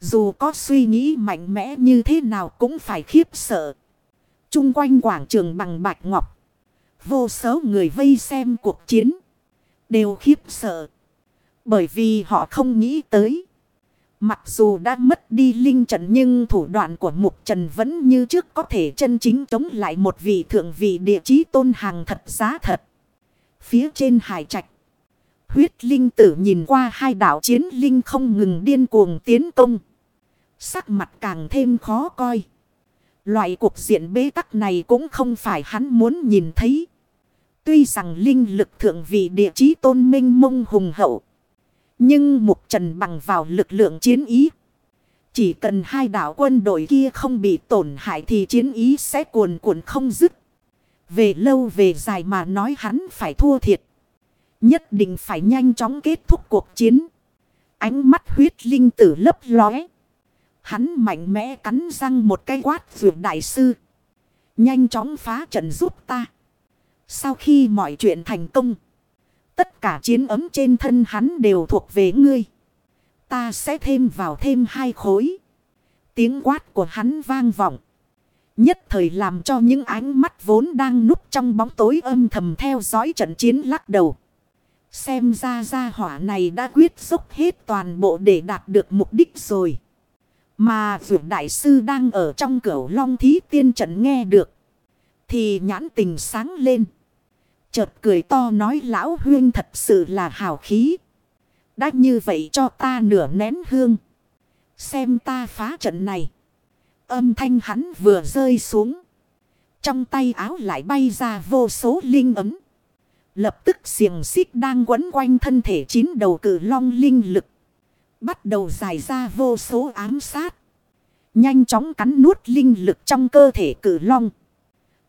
Dù có suy nghĩ mạnh mẽ như thế nào cũng phải khiếp sợ. Trung quanh quảng trường bằng bạch ngọc. Vô số người vây xem cuộc chiến. Đều khiếp sợ. Bởi vì họ không nghĩ tới. Mặc dù đã mất đi linh trận nhưng thủ đoạn của mục trần vẫn như trước có thể chân chính chống lại một vị thượng vị địa chí tôn hàng thật giá thật. Phía trên hải trạch. Huyết linh tử nhìn qua hai đảo chiến linh không ngừng điên cuồng tiến công. Sắc mặt càng thêm khó coi. Loại cuộc diện bế tắc này cũng không phải hắn muốn nhìn thấy. Tuy rằng linh lực thượng vị địa chí tôn minh mông hùng hậu. Nhưng mục trần bằng vào lực lượng chiến ý. Chỉ cần hai đảo quân đội kia không bị tổn hại thì chiến ý sẽ cuồn cuộn không dứt. Về lâu về dài mà nói hắn phải thua thiệt. Nhất định phải nhanh chóng kết thúc cuộc chiến. Ánh mắt huyết linh tử lấp lóe. Hắn mạnh mẽ cắn răng một cái quát vượt đại sư. Nhanh chóng phá trận giúp ta. Sau khi mọi chuyện thành công. Tất cả chiến ấm trên thân hắn đều thuộc về ngươi. Ta sẽ thêm vào thêm hai khối. Tiếng quát của hắn vang vọng. Nhất thời làm cho những ánh mắt vốn đang núp trong bóng tối âm thầm theo dõi trận chiến lắc đầu. Xem ra ra hỏa này đã quyết dốc hết toàn bộ để đạt được mục đích rồi. Mà vượt đại sư đang ở trong cửa long thí tiên trận nghe được. Thì nhãn tình sáng lên. Chợt cười to nói, lão huyên thật sự là hào khí. Đã như vậy cho ta nửa nén hương. Xem ta phá trận này. Âm thanh hắn vừa rơi xuống. Trong tay áo lại bay ra vô số linh ấm. Lập tức xiềng xích đang quấn quanh thân thể chín đầu cử long linh lực. Bắt đầu dài ra vô số ám sát. Nhanh chóng cắn nuốt linh lực trong cơ thể cử long.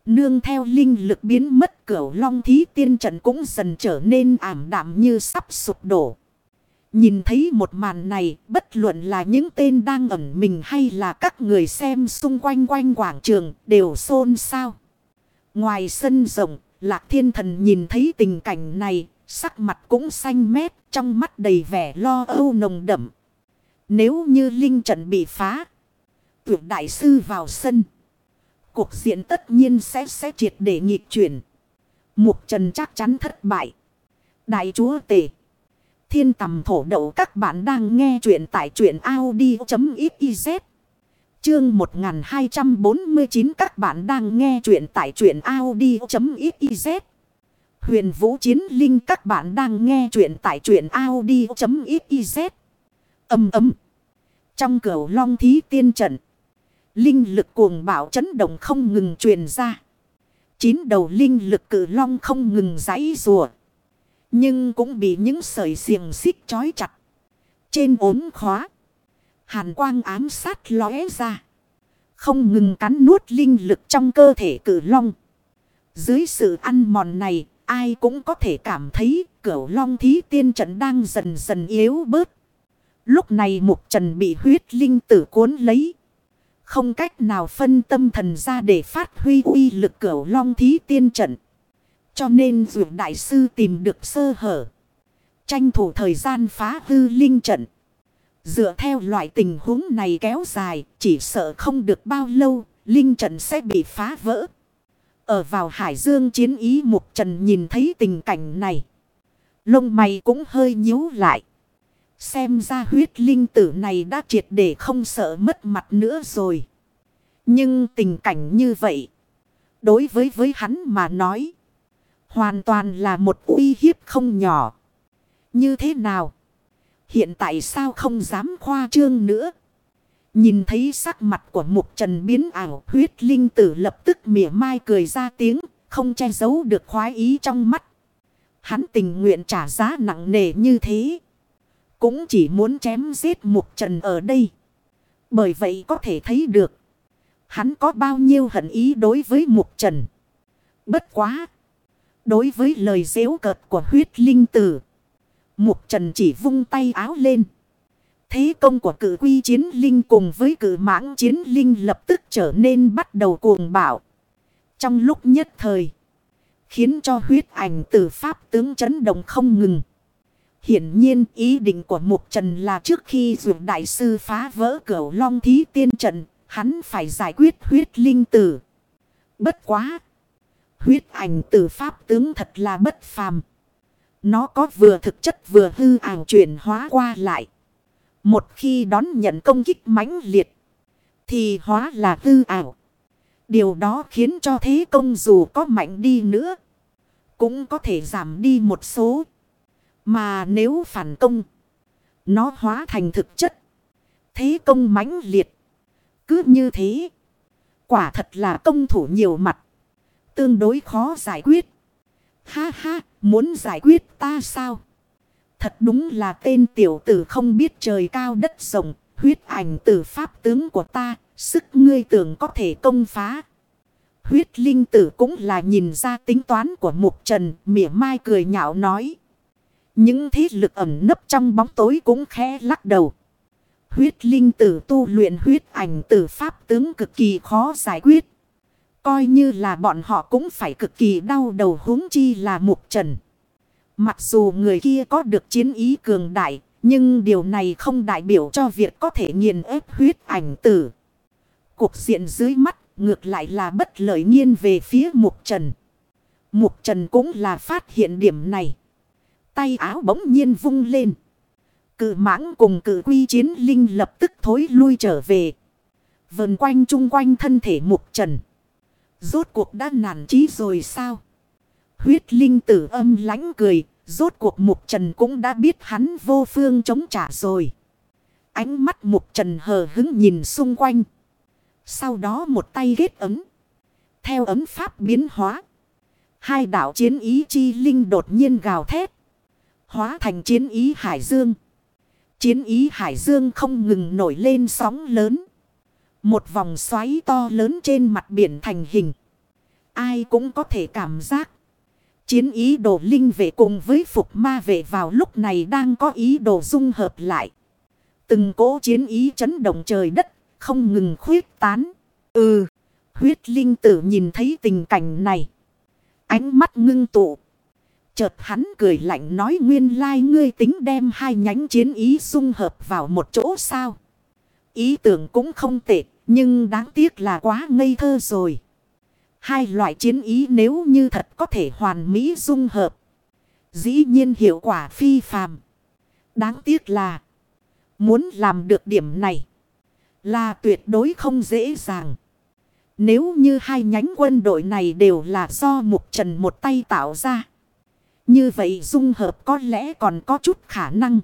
Nương theo linh lực biến mất cửu long thí tiên trận cũng dần trở nên ảm đạm như sắp sụp đổ. Nhìn thấy một màn này, bất luận là những tên đang ẩn mình hay là các người xem xung quanh quanh quảng trường đều xôn xao. Ngoài sân rộng, Lạc Thiên Thần nhìn thấy tình cảnh này, sắc mặt cũng xanh mét, trong mắt đầy vẻ lo âu nồng đậm. Nếu như linh trận bị phá, tuyệt đại sư vào sân cuộc diện tất nhiên sẽ sẽ triệt để nghịch chuyển. Mục trần chắc chắn thất bại. Đại chúa tể. thiên tầm thổ đậu, các bạn đang nghe chuyện tại chuyện Audi.xyz. Chương 1249 các bạn đang nghe chuyện tại chuyện Audi.xyz. Huyền Vũ Chiến Linh, các bạn đang nghe chuyện tại chuyện Audi.xyz. Âm ấm. Trong cửa long thí tiên trận. Linh lực cuồng bạo chấn động không ngừng truyền ra. Chín đầu linh lực cử long không ngừng giãy rùa. Nhưng cũng bị những sợi xiềng xích chói chặt. Trên ốm khóa. Hàn quang ám sát lóe ra. Không ngừng cắn nuốt linh lực trong cơ thể cử long. Dưới sự ăn mòn này, ai cũng có thể cảm thấy cửu long thí tiên trận đang dần dần yếu bớt. Lúc này mục trần bị huyết linh tử cuốn lấy. Không cách nào phân tâm thần ra để phát huy uy lực cửu long thí tiên trận. Cho nên dù đại sư tìm được sơ hở. Tranh thủ thời gian phá hư linh trận. Dựa theo loại tình huống này kéo dài, chỉ sợ không được bao lâu, linh trận sẽ bị phá vỡ. Ở vào hải dương chiến ý mục trần nhìn thấy tình cảnh này. Lông mày cũng hơi nhíu lại. Xem ra huyết linh tử này đã triệt để không sợ mất mặt nữa rồi. Nhưng tình cảnh như vậy. Đối với với hắn mà nói. Hoàn toàn là một uy hiếp không nhỏ. Như thế nào? Hiện tại sao không dám khoa trương nữa? Nhìn thấy sắc mặt của mục trần biến ảo. Huyết linh tử lập tức mỉa mai cười ra tiếng. Không che giấu được khoái ý trong mắt. Hắn tình nguyện trả giá nặng nề như thế. Cũng chỉ muốn chém giết mục trần ở đây. Bởi vậy có thể thấy được. Hắn có bao nhiêu hận ý đối với mục trần. Bất quá. Đối với lời dễu cợt của huyết linh tử. Mục trần chỉ vung tay áo lên. Thế công của cử quy chiến linh cùng với cử mãng chiến linh lập tức trở nên bắt đầu cuồng bạo. Trong lúc nhất thời. Khiến cho huyết ảnh tử pháp tướng chấn động không ngừng. Hiển nhiên ý định của Mục Trần là trước khi dù đại sư phá vỡ cửa long thí tiên trận, hắn phải giải quyết huyết linh tử. Bất quá! Huyết ảnh tử pháp tướng thật là bất phàm. Nó có vừa thực chất vừa hư ảo chuyển hóa qua lại. Một khi đón nhận công kích mãnh liệt, thì hóa là hư ảo. Điều đó khiến cho thế công dù có mạnh đi nữa, cũng có thể giảm đi một số. Mà nếu phản công, nó hóa thành thực chất. Thế công mãnh liệt. Cứ như thế, quả thật là công thủ nhiều mặt. Tương đối khó giải quyết. Ha ha, muốn giải quyết ta sao? Thật đúng là tên tiểu tử không biết trời cao đất rộng, huyết ảnh tử pháp tướng của ta, sức ngươi tưởng có thể công phá. Huyết linh tử cũng là nhìn ra tính toán của mục trần, mỉa mai cười nhạo nói. Những thế lực ẩm nấp trong bóng tối cũng khẽ lắc đầu. Huyết linh tử tu luyện huyết ảnh tử pháp tướng cực kỳ khó giải quyết. Coi như là bọn họ cũng phải cực kỳ đau đầu huống chi là mục trần. Mặc dù người kia có được chiến ý cường đại, nhưng điều này không đại biểu cho việc có thể nghiền ép huyết ảnh tử. Cuộc diện dưới mắt ngược lại là bất lợi nghiêng về phía mục trần. Mục trần cũng là phát hiện điểm này. Tay áo bỗng nhiên vung lên. Cự mãng cùng cự quy chiến linh lập tức thối lui trở về. Vần quanh chung quanh thân thể mục trần. Rốt cuộc đã nản trí rồi sao? Huyết linh tử âm lãnh cười. Rốt cuộc mục trần cũng đã biết hắn vô phương chống trả rồi. Ánh mắt mục trần hờ hứng nhìn xung quanh. Sau đó một tay ghét ấm. Theo ấm pháp biến hóa. Hai đạo chiến ý chi linh đột nhiên gào thét. Hóa thành chiến ý hải dương. Chiến ý hải dương không ngừng nổi lên sóng lớn. Một vòng xoáy to lớn trên mặt biển thành hình. Ai cũng có thể cảm giác. Chiến ý đồ linh vệ cùng với phục ma vệ vào lúc này đang có ý đồ dung hợp lại. Từng cỗ chiến ý chấn động trời đất, không ngừng khuyết tán. Ừ, huyết linh tử nhìn thấy tình cảnh này. Ánh mắt ngưng tụ. Chợt hắn cười lạnh nói nguyên lai ngươi tính đem hai nhánh chiến ý dung hợp vào một chỗ sao. Ý tưởng cũng không tệ, nhưng đáng tiếc là quá ngây thơ rồi. Hai loại chiến ý nếu như thật có thể hoàn mỹ dung hợp. Dĩ nhiên hiệu quả phi phàm. Đáng tiếc là. Muốn làm được điểm này. Là tuyệt đối không dễ dàng. Nếu như hai nhánh quân đội này đều là do Mục Trần một tay tạo ra. Như vậy dung hợp có lẽ còn có chút khả năng.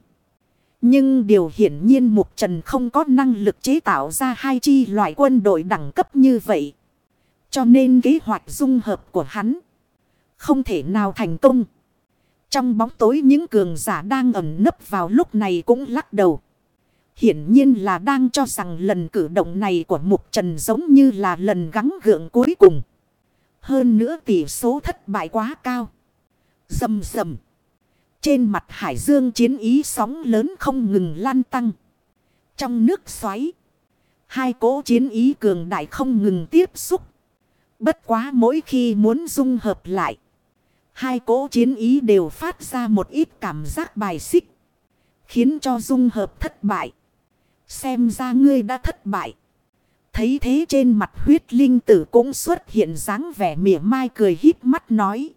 Nhưng điều hiển nhiên Mục Trần không có năng lực chế tạo ra hai chi loại quân đội đẳng cấp như vậy. Cho nên kế hoạch dung hợp của hắn không thể nào thành công. Trong bóng tối những cường giả đang ẩn nấp vào lúc này cũng lắc đầu. Hiển nhiên là đang cho rằng lần cử động này của Mục Trần giống như là lần gắng gượng cuối cùng. Hơn nữa tỷ số thất bại quá cao. Dầm dầm. Trên mặt hải dương chiến ý sóng lớn không ngừng lan tăng. Trong nước xoáy. Hai cỗ chiến ý cường đại không ngừng tiếp xúc. Bất quá mỗi khi muốn dung hợp lại. Hai cỗ chiến ý đều phát ra một ít cảm giác bài xích. Khiến cho dung hợp thất bại. Xem ra ngươi đã thất bại. Thấy thế trên mặt huyết linh tử cũng xuất hiện dáng vẻ mỉa mai cười híp mắt nói.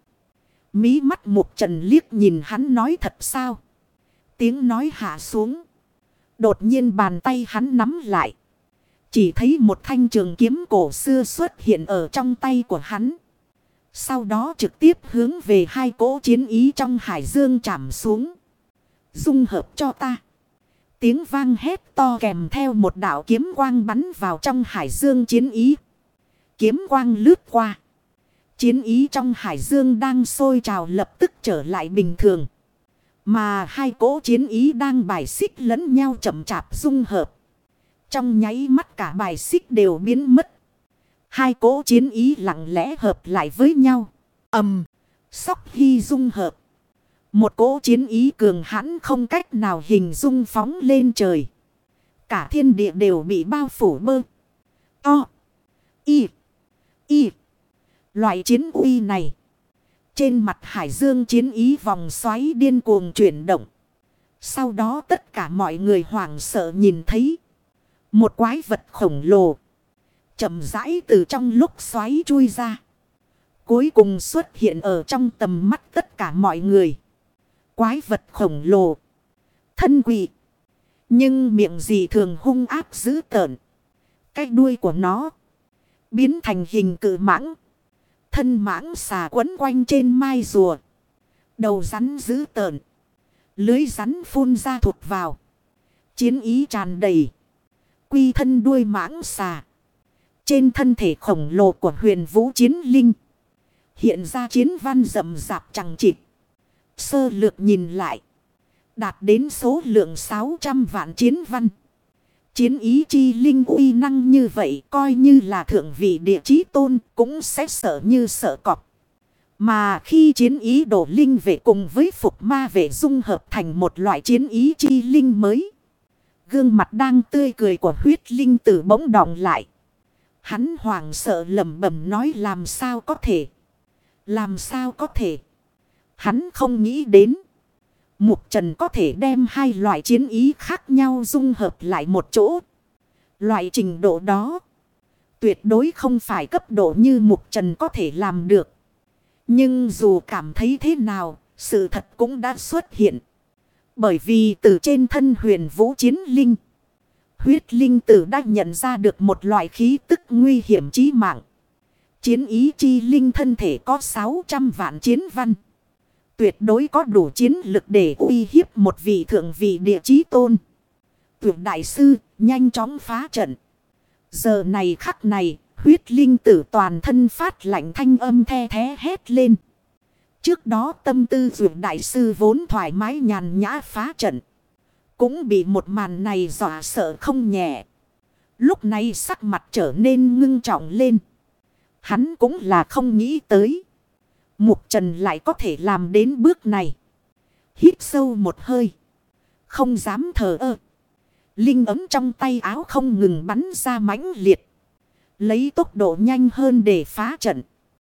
Mí mắt mục trần liếc nhìn hắn nói thật sao. Tiếng nói hạ xuống. Đột nhiên bàn tay hắn nắm lại. Chỉ thấy một thanh trường kiếm cổ xưa xuất hiện ở trong tay của hắn. Sau đó trực tiếp hướng về hai cỗ chiến ý trong hải dương chạm xuống. Dung hợp cho ta. Tiếng vang hét to kèm theo một đạo kiếm quang bắn vào trong hải dương chiến ý. Kiếm quang lướt qua. Chiến ý trong hải dương đang sôi trào lập tức trở lại bình thường. Mà hai cỗ chiến ý đang bài xích lẫn nhau chậm chạp dung hợp. Trong nháy mắt cả bài xích đều biến mất. Hai cỗ chiến ý lặng lẽ hợp lại với nhau. ầm, sóc hy dung hợp. Một cỗ chiến ý cường hãn không cách nào hình dung phóng lên trời. Cả thiên địa đều bị bao phủ bơ. To. Y. Y. Loại chiến uy này. Trên mặt hải dương chiến ý vòng xoáy điên cuồng chuyển động. Sau đó tất cả mọi người hoảng sợ nhìn thấy. Một quái vật khổng lồ. chậm rãi từ trong lúc xoáy chui ra. Cuối cùng xuất hiện ở trong tầm mắt tất cả mọi người. Quái vật khổng lồ. Thân quỷ. Nhưng miệng gì thường hung áp dữ tợn. Cái đuôi của nó. Biến thành hình cự mãng. Thân mãng xà quấn quanh trên mai rùa. Đầu rắn dữ tợn. Lưới rắn phun ra thụt vào. Chiến ý tràn đầy. Quy thân đuôi mãng xà. Trên thân thể khổng lồ của huyền vũ chiến linh. Hiện ra chiến văn rậm rạp chẳng chịt. Sơ lược nhìn lại. Đạt đến số lượng 600 vạn chiến văn. Chiến ý chi linh uy năng như vậy coi như là thượng vị địa chí tôn cũng sẽ sợ như sợ cọp. Mà khi chiến ý đổ linh về cùng với phục ma về dung hợp thành một loại chiến ý chi linh mới. Gương mặt đang tươi cười của huyết linh tử bỗng đọng lại. Hắn hoàng sợ lầm bẩm nói làm sao có thể. Làm sao có thể. Hắn không nghĩ đến. Mục Trần có thể đem hai loại chiến ý khác nhau dung hợp lại một chỗ. Loại trình độ đó. Tuyệt đối không phải cấp độ như Mục Trần có thể làm được. Nhưng dù cảm thấy thế nào, sự thật cũng đã xuất hiện. Bởi vì từ trên thân huyền vũ chiến linh. Huyết linh tử đã nhận ra được một loại khí tức nguy hiểm chí mạng. Chiến ý chi linh thân thể có 600 vạn chiến văn. Tuyệt đối có đủ chiến lực để uy hiếp một vị thượng vị địa chí tôn. Tuyệt đại sư nhanh chóng phá trận. Giờ này khắc này, huyết linh tử toàn thân phát lạnh thanh âm the thế hét lên. Trước đó tâm tư tuyệt đại sư vốn thoải mái nhàn nhã phá trận. Cũng bị một màn này dọa sợ không nhẹ. Lúc này sắc mặt trở nên ngưng trọng lên. Hắn cũng là không nghĩ tới. Mục Trần lại có thể làm đến bước này. Hít sâu một hơi. Không dám thở ơ. Linh ấm trong tay áo không ngừng bắn ra mãnh liệt. Lấy tốc độ nhanh hơn để phá trận.